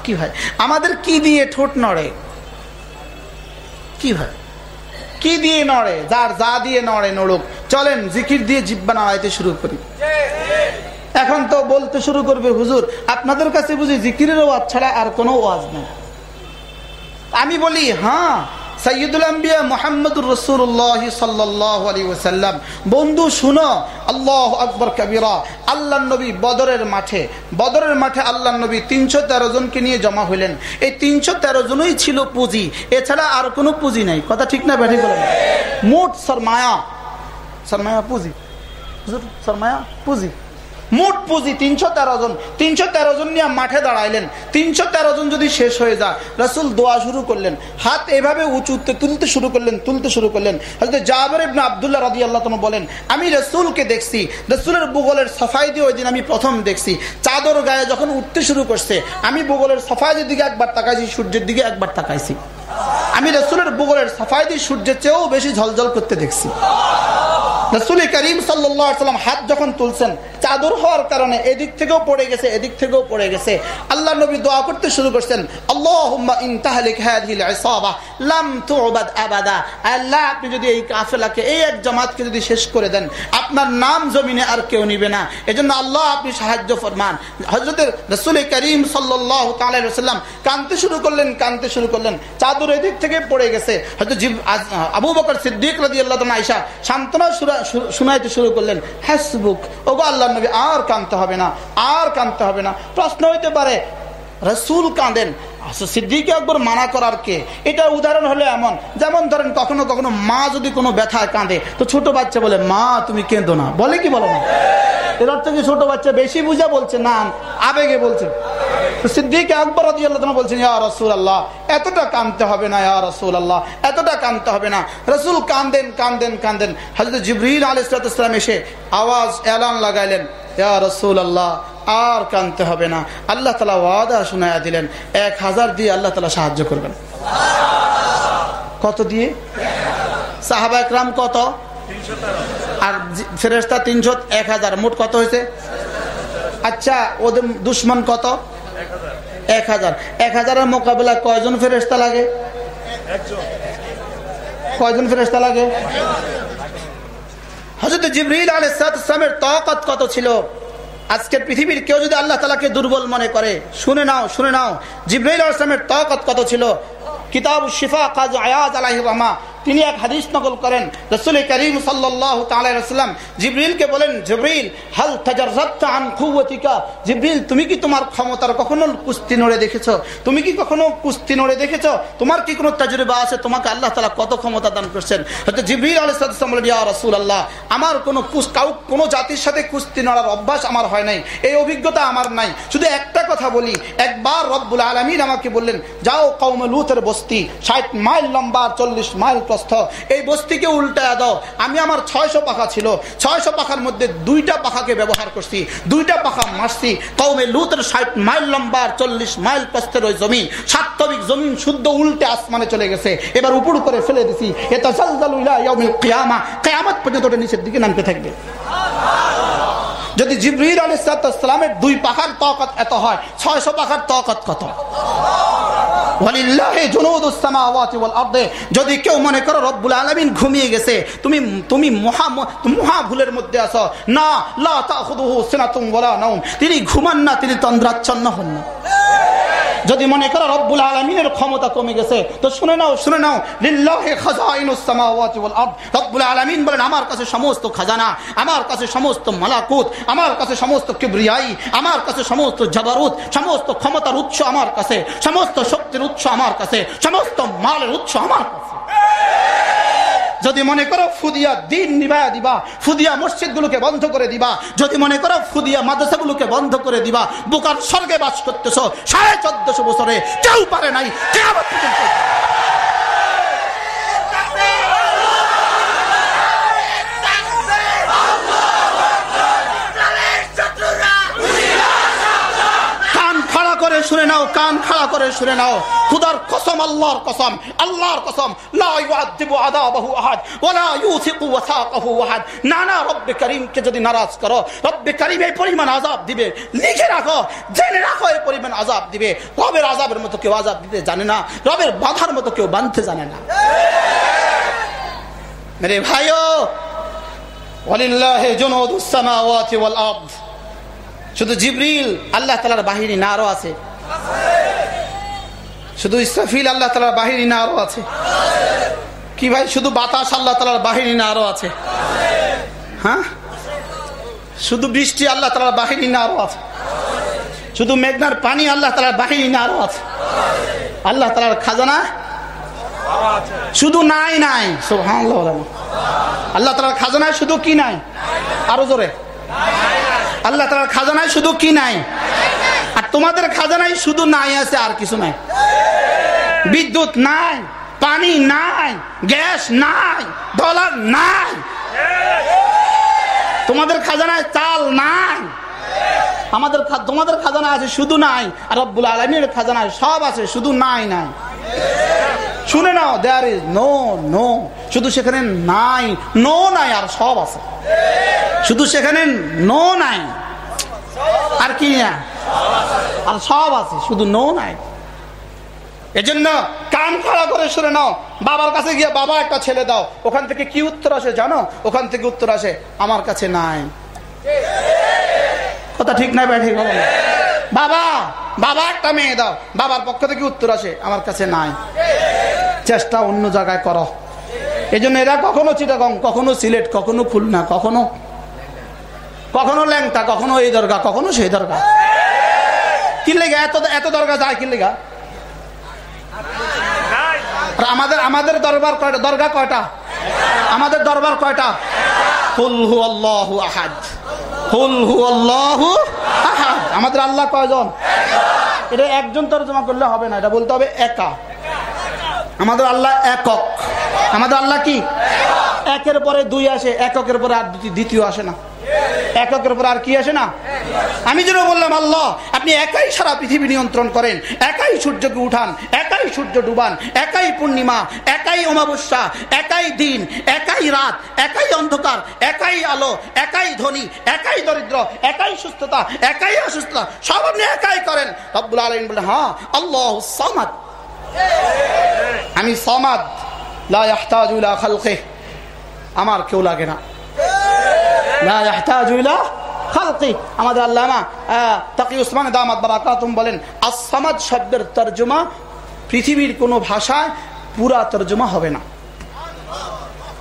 Speaker 1: কি হয় আমাদের কি দিয়ে ঠোঁট নড়ে? কি হয় কি দিয়ে নড়ে? যার যা দিয়ে নড়ে নড়ুক। চলেন, জিকির দিয়ে জিব্বা নাড়াইতে শুরু করি। এখন তো বলতে শুরু করবে, হুজুর, আপনাদের কাছে বুঝি জিকিরের ওয়াজ ছাড়া আর কোনো ওয়াজ নেই। আমি বলি হ্যাঁ সৈয়দুল আম্বিয়া মোহাম্মদুর রসুল্লাহ সাল্লাহ আলী ওসাল্লাম বন্ধু, শুনো, আল্লাহ আকবর কবিরা আল্লাহ নবী বদরের মাঠে বদরের মাঠে আল্লাহ তিনশো তেরো জনকে নিয়ে জমা হইলেন। এই তিনশো তেরো জনই ছিল পুঁজি। এছাড়া আর কোনো পুঁজি নাই। কথা ঠিক না ব্যাঠি বলেন? মোট সরমায়া সরমায়া পুঁজি। সরমায়া পুঁজি। মোট পুঁজি তিনশো তেরো জন। তিনশো তেরো জন নিয়ে মাঠে দাঁড়াইলেন। তিনশো তেরো জন যদি শেষ হয়ে যায়, রসুল দোয়া শুরু করলেন। হাত এভাবে উঁচুতে তুলতে শুরু করলেন, তুলতে শুরু করলেন। হয়তো জাবর ইবনা আবদুল্লাহ রাজি আল্লাহ বলেন, আমি রসুলকে দেখছি, রসুলের বুগলের সাফাই দিয়ে ওই দিন আমি প্রথম দেখছি। চাদর গায়ে যখন উঠতে শুরু করছে, আমি বুগলের সফাইদের দিকে একবার তাকাইছি, সূর্যের দিকে একবার তাকাইছি। আমি রসুলের বুগলের সাফাই দিয়ে সূর্যের চেয়েও বেশি ঝলঝল করতে দেখছি। রসুল করিম সাল্লাম হাত যখন তুলছেন, চাদর হওয়ার কারণে এদিক থেকেও পড়ে গেছে, এদিক থেকেও পড়ে গেছে। আল্লাহ নবী দোয়া করতে শুরু করছেন আল্লাহ, আপনি যদি এই কাফেলাকে, এই এক যদি শেষ করে দেন, আপনার নাম জমিনে আর কেউ নিবে না। এজন্য আল্লাহ আপনি সাহায্য ফরমান। হজরতের রসুল করিম সাল্লাম কানতে শুরু করলেন কানতে শুরু করলেন। চাদর এদিক থেকে পড়ে গেছে। হয়তো আবু বকর সিদ্দিক রাজি আল্লাহ আইসা সান্ত্বনা শুনাইতে শুরু করলেন হ্যাসবুক ওগো আল্লাহ নবী, আর কানতে হবে না, আর কানতে হবে না। প্রশ্ন হইতে পারে রসুল কাঁদেন। সিদ্দিকে একবার মানা করার কে? এটা উদাহরণ হলো এমন। যেমন ধরেন কখনো কখনো মা যদি কোনো ব্যথায় কাঁদে, তো ছোট বাচ্চা বলে, মা, তুমি কেঁদো না। বলে কি বলো না এর অর্থ কি ছোট বাচ্চা বেশি বুঝা বলছে? না, আবেগে বলছে। সিদ্দিক আকবর বলছেন, ইয়া রসুল আল্লাহ এতটা কানতে হবে না, ইয়া রসুল আল্লাহ এতটা কানতে হবে না। রসুল কান্দেন কান্দেন কান্দেন হজরত জিবরিল আলাইসালাম এসে আওয়াজ এলান লাগাইলেন, ইয়া রসুল আল্লাহ আর কানতে হবে না। আল্লাহ তালা ওয়াদা শোনায়া দিলেন, এক হাজার দিয়ে আল্লাহ তালা সাহায্য করবেন। কত দিয়ে? সাহাবা একরাম কত? আর ফেরেস্তা তিনশো, এক হাজার। মোট কত হয়েছে? আচ্ছা ওদের দুশ্মন কত? এক হাজার। এক হাজারের মোকাবেলা কয়জন ফেরেস্তা লাগে? কয়জন ফেরেস্তা লাগে? হজরত জিবরিল আলাইসালামের তকত কত ছিল? আজকের পৃথিবীর কেউ যদি আল্লাহ তালাকে দুর্বল মনে করে, শুনে নাও শুনে নাও। জিব্রাইল আসলামের তকত কত ছিল? কিতাব শিফা কাজ আয়াজ আলাহি রহমা তিনি এক হাদিস নকল করেন। রসুল করিম সাল্লাম জিব্রিলকে বলেন, জিব্রিল, হাল আন জিব্রিল, তুমি কি তোমার ক্ষমতার কখনো কুস্তি নড়ে দেখেছ? তুমি কি কখনো কুস্তি নড়ে দেখেছ? তোমার কি কোনো তাজুর্বা আছে? তোমাকে আল্লাহ তালা কত ক্ষমতা দান করছেন? হয়তো জিব্রিল আলাইসালাম ইয়া রসুল আল্লাহ আমার কোনো কাউ, কোনো জাতির সাথে কুস্তি নড়ার অভ্যাস আমার হয় নাই। এই অভিজ্ঞতা আমার নাই। শুধু একটা কথা বলি, একবার রব্বুল আলমিন আমাকে বললেন, যাও কৌমে লুথের বস্তি, ষাট মাইল লম্বা, চল্লিশ মাইল প্রস্থ এই বস্তিকে উল্টায় দাও। আমি আমার ছয়শো পাখা ছিল। ছয়শো পাখার মধ্যে দুইটা পাখাকে ব্যবহার করছি। দুইটা পাখা মারছি। কৌমে লুতের ষাট মাইল লম্বা চল্লিশ মাইল প্রস্থের ওই জমিন। সাত্তবিক জমিন শুদ্ধ উল্টে আসমানে চলে গেছে। এবার উপর করে ফেলে দিছি। এটা কেয়ামা। কেয়ামত পর্যন্ত ওটা নিচের দিকে নামতে থাকবে। যদি জিবরির আলী সালামের দুই পাখার তকত এত হয়, ছয়শো পাখার তকত কত? যদি কেউ মনে করো রব্বুল আলমিন ঘুমিয়ে গেছে, তুমি তুমি মহা মহা ভুলের মধ্যে আছো। না তিনি ঘুমান না, তিনি তন্দ্রাচ্ছন্ন হন না। যদি মনে করো রব্বুল আলমিনের ক্ষমতা কমে গেছে, তো শুনে নাও শুনে নাও। রব্বুল আলমিন বলেন, আমার কাছে সমস্ত খাজানা, আমার কাছে সমস্ত মালাকুত, আমার কাছে সমস্ত কিবরিয়াই, আমার কাছে সমস্ত জবারুত, সমস্ত ক্ষমতার উৎস আমার কাছে, সমস্ত শক্তির উৎস আমার কাছে, সমস্ত মালের উৎস আমার কাছে। যদি মনে করো ফুদিয়া দিন নিভায় দিবা, ফুদিয়া মসজিদ গুলোকে বন্ধ করে দিবা, যদি মনে করো ফুদিয়া মাদ্রাসাগুলোকে বন্ধ করে দিবা বোকার স্বর্গে বাস করতেছ, সাড়ে চোদ্দশো বছরে কেউ পারে নাই কেউ করে শুনে নাও, কান খাড়া করে শুনে নাও। খুদার কসম, আল্লাহর কসম আল্লাহর কসম। আযাব দিবে। রবের আযাবের মতো কেউ জানে না, রবের বাধার মতো কেউ বাঁধতে জানে না। মেরে ভাইও শুধু জিবরিল আল্লাহ তালার বাহিনী না আরও আছে। শুধু ইসরাফিল আল্লাহ তালার বাহিনী না আরও আছে। কি ভাই, শুধু বাতাস আল্লাহ তালার বাহিনী না আরও আছে। হ্যাঁ? শুধু বৃষ্টি আল্লাহ তালার বাহিনী না আরও আছে। শুধু মেঘনার পানি আল্লাহ তালার বাহিনী না আরও আছে। আল্লাহ তালার খাজানা? শুধু নাই নাই। সব আল্লাহ তালার খাজানায় শুধু কি নাই? আরও জোরে। আল্লাহ তালার খাজানায় শুধু কি নাই? আর তোমাদের খাজানায় শুধু নাই আছে আর কিছু নাই। বিদ্যুৎ নাই, পানি নাই, গ্যাস নাই, ডলার নাই। তোমাদের খাজানায় চাল নাই। আমাদের তোমাদের খাজানা আছে শুধু নাই, আর রব্বুল আলমীর খাজানায় সব আছে, শুধু নাই নাই। শুনে নাও দেয়ার ইজ নো নো শুধু সেখানে নাই নো নাই, আর সব আছে। শুধু সেখানে নো নাই। আর কি না আর সব আছে, শুধু নো নাই। এজন্য কান খাড়া করে শুনে নাও, বাবার কাছে গিয়ে, বাবা, একটা ছেলে দাও। ওখান থেকে কি উত্তর আসে জানো? ওখান থেকে উত্তর আসে, আমার কাছে নাই। কথা ঠিক নাই, ভাই, ঠিক বাবা বাবা, একটা মেয়ে দাও। বাবার পক্ষ থেকে উত্তর আসে, আমার কাছে নাই। চেষ্টা অন্য জায়গায় করো। এই জন্য এরা কখনো চিটাগং, কখনো সিলেট, কখনো খুলনা, কখনো কখনো ল্যাংটা, কখনো এই দরগা, কখনো সেই দরগা। কি লেগা? এত এত দরগা যায় কি লেগা? আমাদের আমাদের দরবার কয়টা? দরগা কয়টা? আমাদের দরবার কয়টা? হুলহু হু আল্লাহ আহাদ। আমাদের আল্লাহ কয়জন? এটা একজন তর্জমা করলে হবে না, এটা বলতে হবে একা। আমাদের আল্লাহ একক। আমাদের আল্লাহ কি? একের পরে দুই আসে, এককের পরে আর দ্বিতীয় আসে না। এককের পর আর কি আসে না? আমি যেন বললাম, আল্লাহ, আপনি একাই সারা পৃথিবী নিয়ন্ত্রণ করেন, একাই সূর্যকে উঠান, একাই সূর্য ডুবান, একাই পূর্ণিমা, একাই অমাবস্যা, একাই দিন, একাই রাত, একাই অন্ধকার, একাই আলো, একাই ধনী, একাই দরিদ্র, একাই সুস্থতা, একাই অসুস্থতা, সব আপনি একাই করেন। রব্বুল আলমিন বলে হ্যাঁ আল্লাহ সমাদ। আমি সমাদ খালকে আমার কেউ লাগে না। আমাদের আল্লামা তাকি উসমান দামাত বারাকাতুম বলেন আসামাদ শব্দের তর্জমা পৃথিবীর কোনো ভাষায় পুরা তর্জমা হবে না।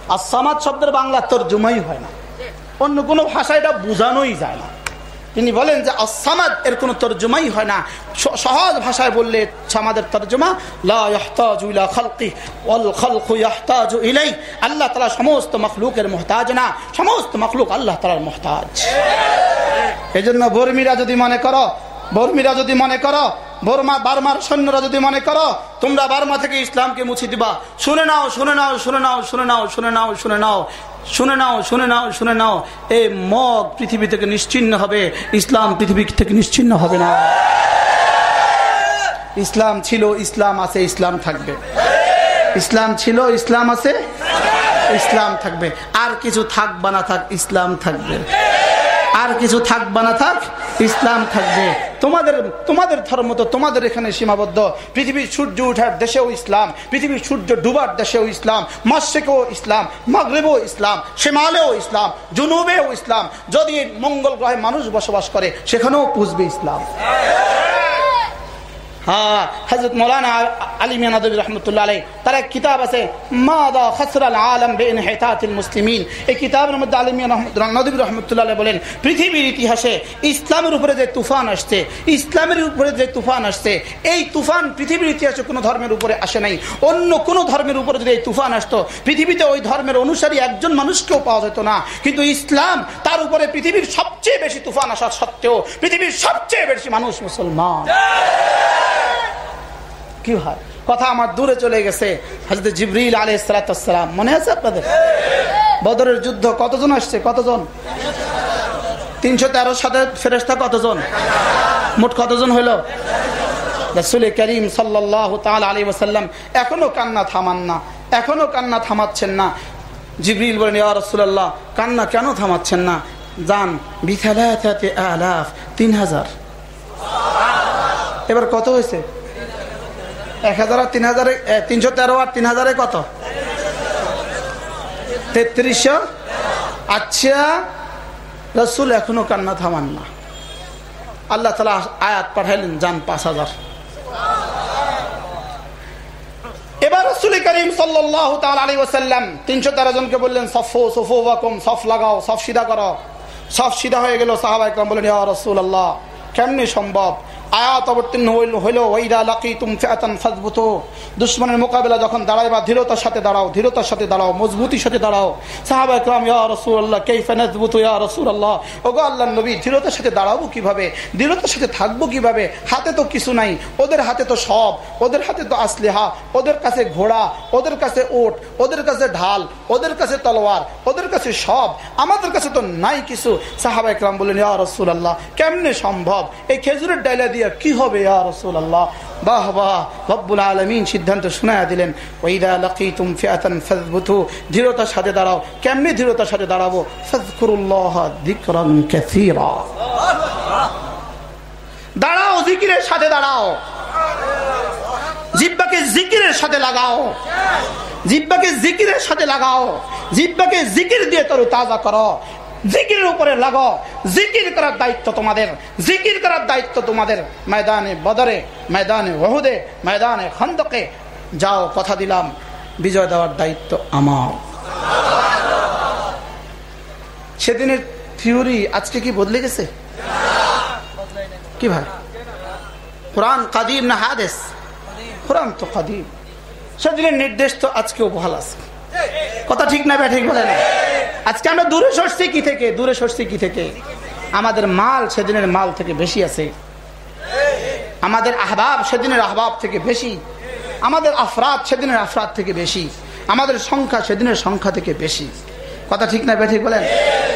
Speaker 1: আসামাদ শব্দের বাংলা তর্জমাই হয় না। অন্য কোনো ভাষায় এটা বোঝানোই যায় না। তিনি বলেন যে আসামাদ এর কোনো তর্জমাই হয় না। সহজ ভাষায় বললে আমাদের তর্জমা আল্লাহ তালা সমস্ত মখলুকের মোহতাজ না। সমস্ত মখলুক আল্লাহ তালার মোহতাজ। এই জন্য বর্মীরা যদি মনে করো, বর্মীরা যদি মনে করো, বর্মা বার্মার সৈন্যরা যদি মনে করো, তোমরা বার্মা থেকে ইসলামকে মুছে দিবা। শুনে নাও শুনে নাও শুনে নাও শুনে নাও শুনে নাও শুনে নাও। শুনে নাও শুনে নাও শুনে নাও। এই মগ পৃথিবী থেকে নিশ্চিন্ন হবে, ইসলাম পৃথিবী থেকে নিশ্চিন্ন হবে না। ইসলাম ছিল, ইসলাম আছে, ইসলাম থাকবে। ইসলাম ছিল, ইসলাম আছে, ইসলাম থাকবে। আর কিছু থাক না থাক, ইসলাম থাকবে। আর কিছু থাক না থাক, ইসলাম থাকবে। তোমাদের তোমাদের ধর্ম তো তোমাদের এখানে সীমাবদ্ধ। পৃথিবীর সূর্য উঠার দেশেও ইসলাম, পৃথিবীর সূর্য ডুবার দেশেও ইসলাম মস্যেকেও ইসলাম, মাগরেবও ইসলাম সেমালেও ইসলাম, জুনুবেও ইসলাম। যদি মঙ্গল গ্রহে মানুষ বসবাস করে, সেখানেও পুষবে ইসলাম। হ্যাঁ আলী এক কিতাব আছে আলম বেন মুসলিমিন এই কিতাবের মধ্যে বলেন, পৃথিবীর ইতিহাসে ইসলামের উপরে যে তুফান আসছে, ইসলামের উপরে যে তুফান আসছে, এই তুফান পৃথিবীর ইতিহাসে কোনো ধর্মের উপরে আসে নাই। অন্য কোনো ধর্মের উপরে যদি এই তুফান আসতো, পৃথিবীতে ওই ধর্মের অনুসারী একজন মানুষকেও পাওয়া যেত না। কিন্তু ইসলাম, তার উপরে পৃথিবীর সবচেয়ে বেশি তুফান আসা সত্ত্বেও, পৃথিবীর সবচেয়ে বেশি মানুষ মুসলমান। কি হয় কথা আমার দূরে চলে গেছে। হাজরত জিবরিল আলী সালাতাম মনে আছে আপনাদের? বদরের যুদ্ধ কতজন আসছে? কতজন? তিনশো তেরোর সাথে ফেরেস্তা কতজন? মোট কতজন হইল রসুল করিম সাল্লাহ তাল আলী ওসাল্লাম এখনও কান্না থামান না, এখনও কান্না থামাচ্ছেন না। জিবরিল বলেন, ইয়া রসুল্লাহ কান্না কেন থামাচ্ছেন না? যান বিথালাতে আলাফ তিন হাজার। এবার কত হয়েছে? এক হাজার আর তিন হাজারে তিনশো তেরো আর তিন হাজারে কত? তেত্রিশশো? আচ্ছা রসুল এখনও কান্না থামান না। আল্লাহ তালা আয়াত পাঠাইলেন, যান পাঁচ হাজার। এবার রসুল করিম সাল্লাহ আলী ওসাল্লাম তিনশো তেরো জনকে বললেন, সফো সফো বাকুম সফ লাগাও, সফ সিধা করো। সফ সিধা হয়ে গেল সাহাবাইকরাম বললেন রসুল আল্লাহ কেমনি সম্ভব? আয়াত অবতীর্ণ হইল হইল ওইরা লাকি তুম ফেতান দুশ্মনের মোকাবেলা যখন দাঁড়ায় বা ধীরতার সাথে দাঁড়াও, ধীরতার সাথে দাঁড়াও, মজবুতির সাথে দাঁড়াও। সাহাবা ইকরাম ইয়া রসুল আল্লাহ কে ফেনাজবুত ইয়া রসুল আল্লাহ ওগো আল্লাহ নবী, ধীরতার সাথে দাঁড়াবো কীভাবে? দৃঢ়তার সাথে থাকব কীভাবে? হাতে তো কিছু নাই, ওদের হাতে তো সব, ওদের হাতে তো আসলেহা, ওদের কাছে ঘোড়া, ওদের কাছে ওট ওদের কাছে ঢাল, ওদের কাছে তলোয়ার, ওদের কাছে সব, আমাদের কাছে তো নাই কিছু। সাহাবা ইকরাম বললেন, ইয়া রসুল আল্লাহ কেমনে সম্ভব? এই খেজুরের ডাইলা দিয়ে কি হবে আল্লাহ বাহ বাহ, রব্বুল আলমিন সিদ্ধান্ত দিলেন ওইদা তুম ধীরতার সাথে দাঁড়াও কেমনি ধীরতার সাথে দাঁড়াবো? দাঁড়াও জিকিরের সাথে দাঁড়াও জিব্বাকে জিকিরের সাথে লাগাও জিব্বাকে জিকিরের সাথে লাগাও জিব্বাকে জিকির দিয়ে তরু তাজা করো জিকির উপরে লাগো। জিকির করার দায়িত্ব তোমাদের। জিকির করার দায়িত্ব তোমাদের। ময়দানে বদরে, ময়দানে ওহুদে ময়দানে খন্দকে। যাও, কথা দিলাম। বিজয় দেওয়ার দায়িত্ব আমার। সেদিনের থিওরি আজকে কি বদলে গেছে? কি ভাই? কোরআন কাদিম না হাদেশ কোরআন তো কাদিম। সেদিনের নির্দেশ তো আজকেও বহাল আছে। কথা ঠিক না ঠিক না। আজকে আমরা দূরে সরছি কি থেকে? দূরে সরছি কি থেকে? আমাদের মাল সেদিনের মাল থেকে বেশি আছে। আমাদের আহবাব সেদিনের আহবাব থেকে বেশি। আমাদের আফরাত সেদিনের আফরাত থেকে বেশি। আমাদের সংখ্যা সেদিনের সংখ্যা থেকে বেশি। কথা ঠিক না ঠিক বলেন?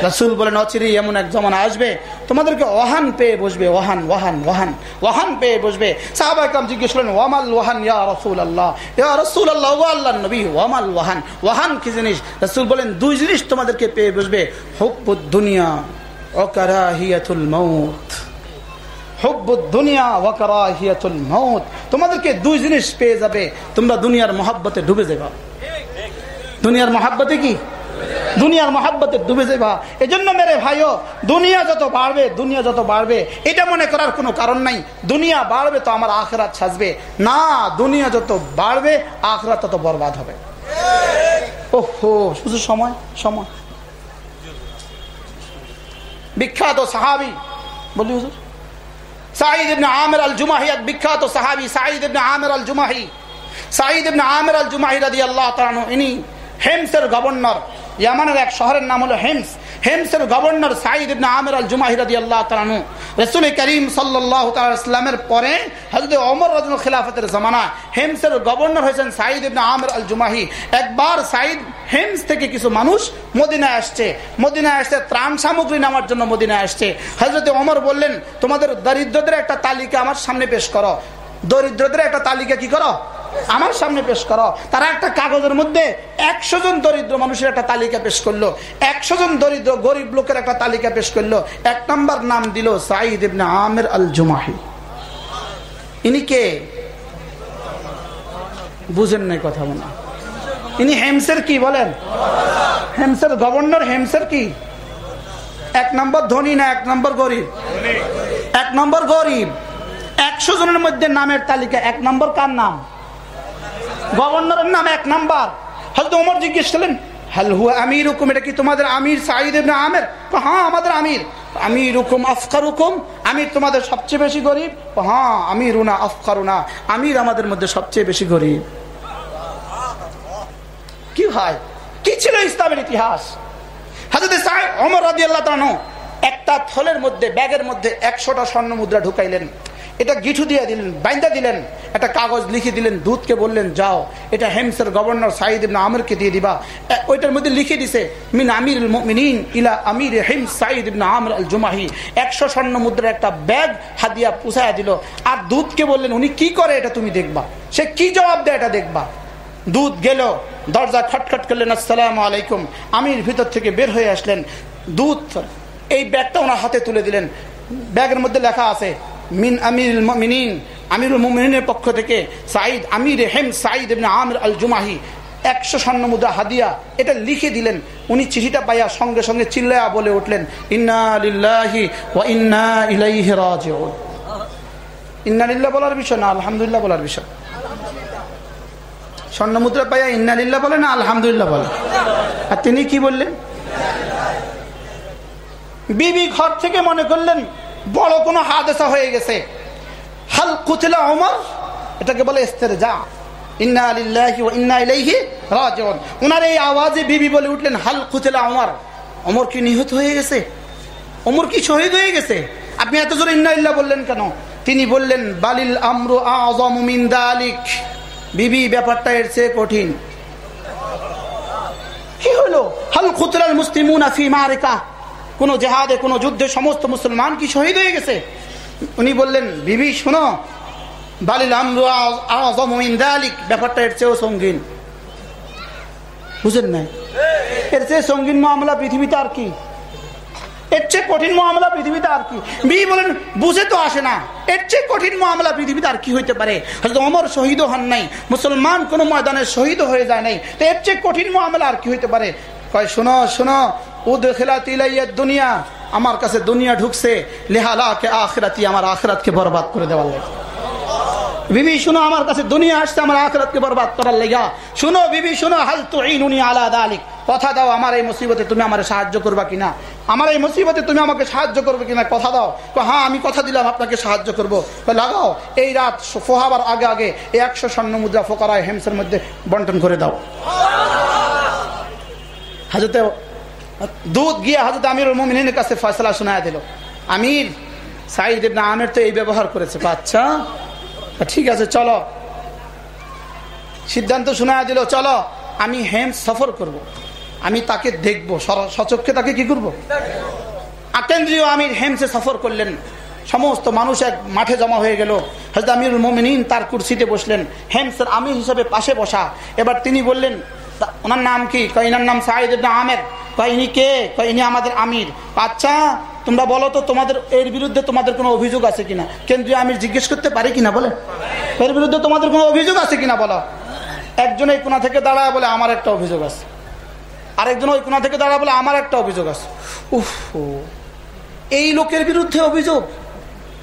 Speaker 1: রসুল বলেন অচিরি এমন এক জমানা আসবে, তোমাদেরকে ওহান পেয়ে বসবে ওহান ওহান ওহান ওহান পেয়ে বসবে। সাহাবাহাম জিজ্ঞেস করেন ওয়ামাল ওহান ইয়া রসুল আল্লাহ ইয়া রসুল আল্লাহ ও আল্লাহ নবী, ওয়ামাল ওহান ওহান কি জিনিস? রসুল বলেন, দুই জিনিস তোমাদেরকে পেয়ে বসবে হব্বুদ দুনিয়া অকারাহিয়াতুল মৌত তোমাদেরকে দুই জিনিস পেয়ে যাবে, তোমরা দুনিয়ার মহাব্বতে ডুবে যাবা। দুনিয়ার মহাব্বতে কি? দুনিয়ার মহাব্বতে ডুবে যাবা এজন্য মেরে ভাইও, দুনিয়া যত বাড়বে, দুনিয়া যত বাড়বে, এটা মনে করার কোনো কারণ নাই। দুনিয়া বাড়বে তো আমার আখরাত সাজবে। না, দুনিয়া যত বাড়বে, আখরাত তত বরবাদ হবে। ওহো, শুধু সময় সময়। বিখ্যাত সাহাবি বলি হুজুর? ইবনে আমির আল জুমাহি এক বিখ্যাত সাহাবি, সাঈদ ইবনে আমির আল জুমাহি সাঈদ ইবনে আমির আল জুমাহি রাদিয়াল্লাহু তাআলা ইনি হেমসের গভর্নর। ইয়ামানের এক শহরের নাম হলো হেমস। হেমসের গভর্নর সাঈদ ইবনে আমির আল জুমাহিরাদি আল্লাহ তালানু রসুল করিম সাল্লাহ ইসলামের পরে হজরত অমর রাজুল খিলাফতের জমানা হেমসের গভর্নর হয়েছেন সাঈদ ইবনে আমির আল জুমাহি একবার সাঈদ হেমস থেকে কিছু মানুষ মদিনায় আসছে। মদিনায় আসছে ত্রাণ সামগ্রী নেওয়ার জন্য মদিনায় আসছে। হজরত অমর বললেন, তোমাদের দরিদ্রদের একটা তালিকা আমার সামনে পেশ করো। দরিদ্রদের একটা তালিকা কি করো? আমার সামনে পেশ করো। তারা একটা কাগজের মধ্যে একশো জন দরিদ্র মানুষের একটা তালিকা পেশ করল। একশো জন দরিদ্র গরিব লোকের একটা তালিকা পেশ করল। এক নম্বর নাম দিল সাইদ ইবনে আমের আল জুমাহি ইনি কে? বুঝেন নাই কথা মনে ইনি হেমসের কি বলেন? হেমসের গভর্নর, হেমসের কি? এক নম্বর ধনী না এক নম্বর গরিব? এক নম্বর গরিব। একশো জনের মধ্যে নামের তালিকা, এক নম্বর কার নাম? গভর্নরের নাম এক নাম্বার। হয়তো ওমর জিজ্ঞেস করলেন হ্যাল হুয়া আমির হুকুম এটা কি তোমাদের আমির সাইদ ইবনে আমের? হ্যাঁ আমাদের আমির। আমির হুকুম আফকার হুকুম আমির তোমাদের সবচেয়ে বেশি গরিব? হ্যাঁ আমির উনা আফকার উনা আমির আমাদের মধ্যে সবচেয়ে বেশি গরিব। কি হয় কি ছিল ইসলামের ইতিহাস? হাজরত অমর রাজি আল্লাহ একটা থলের মধ্যে, ব্যাগের মধ্যে একশোটা স্বর্ণ মুদ্রা ঢুকাইলেন। এটা গিঠু দিয়ে দিলেন, বাইন্দা দিলেন, একটা কাগজ লিখে দিলেন দুধকে বললেন, যাও, এটা হেমসের গভর্নর সাইদ ইবনা আমিরকে দিয়ে দিবা। ওইটার মধ্যে লিখে দিছে, মিন আমির মিনিন ইলা আমির হেম সাইদ ইবনা আমর আল জুমাহি একশো স্বর্ণ মুদ্রার একটা ব্যাগ হাদিয়া পুষায় দিল, আর দুধকে বললেন, উনি কি করে এটা তুমি দেখবা? সে কি জবাব দেয় এটা দেখবা? দুধ গেল, দরজা খটখট করলেন, আসসালাম আলাইকুম, আমির ভিতর থেকে বের হয়ে আসলেন। দুধ এই ব্যাগটা ওনার হাতে তুলে দিলেন। ব্যাগের মধ্যে লেখা আছে মিন আমির মিনিন আমিরুল মুমিনের পক্ষ থেকে সাইদ আমির হেম সাইদ এমনি আমির আল জুমাহি একশো স্বর্ণ মুদ্রা হাদিয়া এটা লিখে দিলেন। উনি চিঠিটা পাইয়া সঙ্গে সঙ্গে চিল্লায়া বলে উঠলেন, ইন্না লিল্লাহি ও ইন্না ইলাইহি রাজিউন। ইন্না লিল্লাহ বলার বিষয় না, আলহামদুলিল্লাহ বলার বিষয়। স্বর্ণ মুদ্রা পাইয়া ইন্না লিল্লাহ বলে না, আলহামদুলিল্লাহ বলে। আর তিনি কি বললেন? বিবি ঘর থেকে মনে করলেন বড় কোনো হাদেসা হয়ে গেছে। হাল কুতলা অমর এটাকে বলে ইস্তের যা ইন্না আওয়াজে বিবি বলে উঠলেন, হাল কি নিহত হয়ে গেছে? কি শহীদ হয়ে গেছে? আপনি ইন্না বললেন কেন? তিনি বললেন, বালিল বিবি, ব্যাপারটা এর চেয়ে কঠিন। কি হলো? হাল খুতরাল মুসলিমুনা কোন জেহাদে, কোন যুদ্ধে সমস্ত মুসলমান কি শহীদ হয়ে গেছে? উনি বললেন, বিবি, শোনো, বালিল আমরিক ব্যাপারটা এর চেয়েও সঙ্গীন। বুঝেন নাই? এর চেয়ে সঙ্গীন মামলা পৃথিবীতে আর কি? এর চেয়ে কঠিন মামলা পৃথিবীতে আর কি? বি বলেন, বুঝে তো আসে না। এর চেয়ে কঠিন পৃথিবীতে আর পারে? হয়তো অমর শহীদ হন নাই, মুসলমান কোন ময়দানে শহীদ হয়ে যায় নাই। এর চেয়ে কঠিন মামলা আর কি হইতে পারে? কয়, শোনো শোনো দুনিয়া। আমার কাছে দুনিয়া ঢুকছে লেহালাকে আখরাতি, আমার আখরাতকে বরবাদ করে দেওয়ার লাগে। বিবি, শুনো, আমার কাছে দুনিয়া আসছে, আমার আখরাতকে বরবাদ করার লেগা। শুনো, বিবি, শুনো, হাল তো আলাদা আলিক কথা দাও, আমার এই মুসিবতে তুমি আমার সাহায্য করবা কিনা? আমার এই মুসিবতে তুমি আমাকে সাহায্য করবে কিনা? কথা দাও। হ্যাঁ আমি কথা দিলাম, আপনাকে সাহায্য করব। লাগাও, এই রাত ফোহাবার আগে আগে এই একশো স্বর্ণ মুদ্রা ফোকারায় হেমসের মধ্যে বন্টন করে দাও। হাজতে দুধ গিয়ে হাজত আমির মোমিনের কাছে ফয়সলা শোনায় দিল। আমির সাইদ ইবনা আমের তো এই ব্যবহার করেছে। আচ্ছা ঠিক আছে, চলো। সিদ্ধান্ত শোনায় দিল, চলো, আমি হেম সফর করব। আমি তাকে দেখব সচক্ষে তাকে কি করব? আকেন্দ্রীয় আমির হেমসে সফর করলেন। সমস্ত মানুষ এক মাঠে জমা হয়ে গেল। হজরত আমির মোমিনিন তার কুর্সিতে বসলেন। হেমসের আমির হিসেবে পাশে বসা। এবার তিনি বললেন ওনার নাম কি? কইনার নাম সাহিদ আমের। কইনি কে? কইনি আমাদের আমির। আচ্ছা তোমরা বলো তো, তোমাদের এর বিরুদ্ধে তোমাদের কোনো অভিযোগ আছে কিনা? কেন্দ্রীয় আমির জিজ্ঞেস করতে পারি কিনা বলে? এর বিরুদ্ধে তোমাদের কোনো অভিযোগ আছে কিনা বলো? একজন এই কোনা থেকে দাঁড়ায় বলে, আমার একটা অভিযোগ আছে। আরেকজন ওই কোনা থেকে দাঁড়া বলে, আমার একটা অভিযোগ আছে। উফ এই লোকের বিরুদ্ধে অভিযোগ?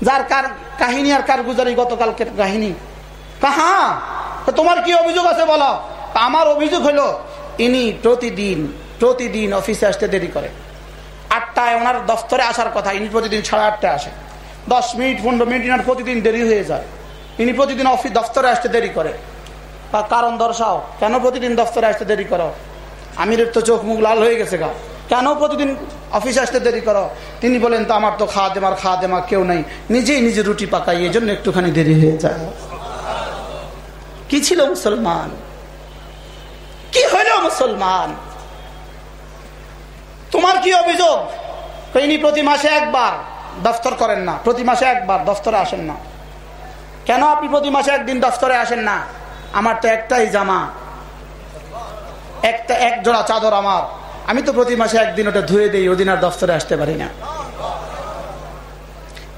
Speaker 1: যার কার কাহিনী আর কার গুজারি গতকালকের কাহিনী? কাহা? তোমার কি অভিযোগ আছে বলো? আমার অভিযোগ হলো, ইনি প্রতিদিন প্রতিদিন অফিসে আসতে দেরি করে। আটটায় ওনার দফতরে আসার কথা, ইনি প্রতিদিন সাড়ে আটটায় আসে দশ মিনিট, পনেরো মিনিট, ইনার প্রতিদিন দেরি হয়ে যায়। ইনি প্রতিদিন অফিস দফতরে আসতে দেরি করে। বা কারণ দর্শাও, কেন প্রতিদিন দফতরে আসতে দেরি করো? আমিরের তো চোখ মুখ লাল হয়ে গেছে গা। কেন প্রতিদিন অফিসে আসতে দেরি করো? তিনি বলেন, তো আমার তো খাওয়া দেমার খাওয়া দেমা কেউ নেই। নিজেই নিজে রুটি পাকাই এই জন্য একটুখানি দেরি হয়ে যায়। কি ছিল মুসলমান? কি হইল মুসলমান? তোমার কি অভিযোগ? ইনি প্রতি মাসে একবার দফতর করেন না। প্রতি মাসে একবার দফতরে আসেন না। কেন আপনি প্রতি মাসে একদিন দফতরে আসেন না? আমার তো একটাই জামা। একটা এক জোড়া চাদর আমার। আমি তো প্রতি মাসে একদিন ওটা ধুয়ে দিই, ওদিন আর দফতরে আসতে পারি না।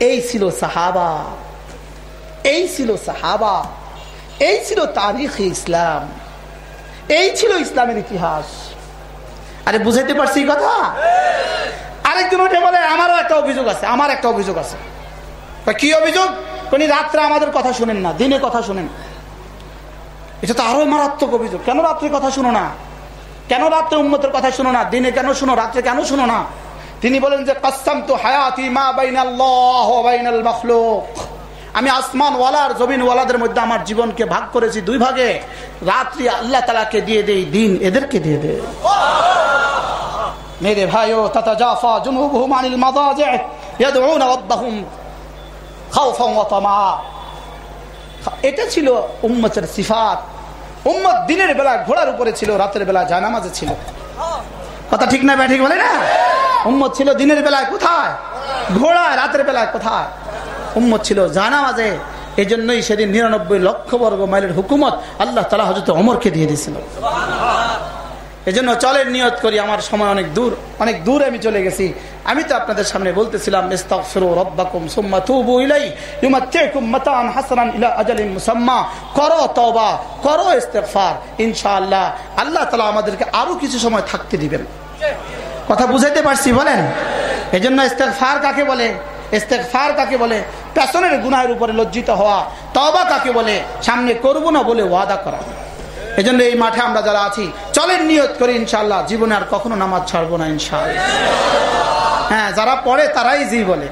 Speaker 1: এই ছিল সাহাবা। এই ছিল সাহাবা। এই ছিল তারিখ ইসলাম। এই ছিল ইসলামের ইতিহাস। আরে বুঝাইতে পারছি কথা? আরেকজন উঠে বলে, আমারও একটা অভিযোগ আছে, আমার একটা অভিযোগ আছে। কি অভিযোগ? কোন রাত্রে আমাদের কথা শুনেন না, দিনে কথা শুনেন। এটা তো আরও মারাত্মক অভিযোগ। কেন রাত্রে কথা শুনো না? কেন রাত্রে উন্মতের কথা শুনো না? দিনে কেন শুনো, রাত্রে কেন শুনো না? তিনি বলেন যে কাস্তাম তো হায়াতি মা বাইনাল মখলুক। আমি আসমান ওয়ালার জমিন ওয়ালাদের মধ্যে আমার জীবনকে ভাগ করেছি দুই ভাগে। রাত্রি আল্লাহ তালাকে দিয়ে দেই, দিন এদেরকে দিয়ে দে মেরে ভাইও তাতা জাফা জুনুবহুম আনিল রাব্বাহুম খাওফান ওয়া তামা। এটা ছিল উম্মতের সিফাত। উম্মত দিনের বেলা ঘোড়ার উপরে ছিল, রাতের বেলা জানামাজে ছিল। কথা ঠিক না ঠিক বলে না? উম্মত ছিল দিনের বেলায় কোথায়? ঘোড়া রাতের বেলায় কোথায়? উম্মত ছিল জানা জানামাজে। এই জন্যই সেদিন নিরানব্বই লক্ষ বর্গ মাইলের হুকুমত আল্লাহ তালা হজরত অমরকে দিয়ে দিয়েছিল। এজন্য চলের নিয়ত করি, আমার সময় অনেক দূর অনেক দূর আমি চলে গেছি। আমি তো আপনাদের সামনে বলতেছিলাম তুবু করো আল্লাহ তাআলা আমাদেরকে আরও কিছু সময় থাকতে দিবেন। কথা বুঝাইতে পারছি বলেন? এজন্য ইস্তেগফার কাকে বলে? ইস্তেগফার কাকে বলে? পেছনের গুনাহের উপরে লজ্জিত হওয়া। তওবা কাকে বলে? সামনে করব না বলে ওয়াদা করা। এই জন্য এই মাঠে আমরা যারা আছি, চলেন নিয়ত করি ইনশাল্লাহ জীবনে আর কখনো নামাজ ছাড়বো না ইনশাল্লাহ হ্যাঁ যারা পড়ে তারাই জি বলে।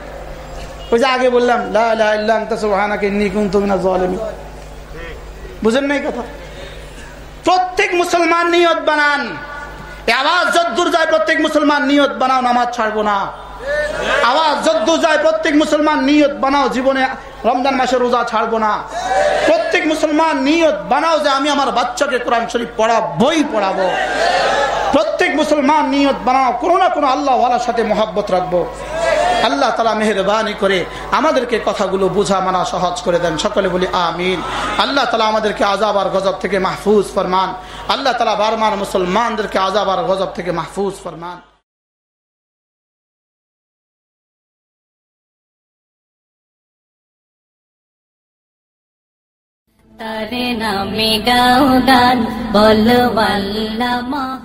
Speaker 1: ওই যে আগে বললাম বুঝেন নাই কথা? প্রত্যেক মুসলমান নিয়ত বানান। আওয়াজ যদ্দুর যায়, প্রত্যেক মুসলমান নিয়ত বানাও, নামাজ ছাড়বো না। আওয়াজ যদ্দুর যায়, প্রত্যেক মুসলমান নিয়ত বানাও জীবনে, রমজান মাসে রোজা ছাড়বো না। প্রত্যেক মুসলমান নিয়ত বানাও যে আমি আমার বাচ্চাকে কোরআন শরীফ পড়া, বই পড়াবো। প্রত্যেক মুসলমান নিয়ত বানাও, কোনো না কোনো আল্লাহওয়ালার সাথে মহাব্বত রাখব। আল্লাহ তালা মেহরবানি করে আমাদেরকে কথাগুলো বোঝা, মানা, সহজ করে দেন। সকলে বলি আমিন। আল্লাহ তালা আমাদেরকে আজাব আর গজব থেকে মাহফুজ ফরমান। আল্লাহ তালা বারমান মুসলমানদেরকে আজাব আর গজব থেকে মাহফুজ ফরমান।
Speaker 2: তারে নামে গাও গান বল মহা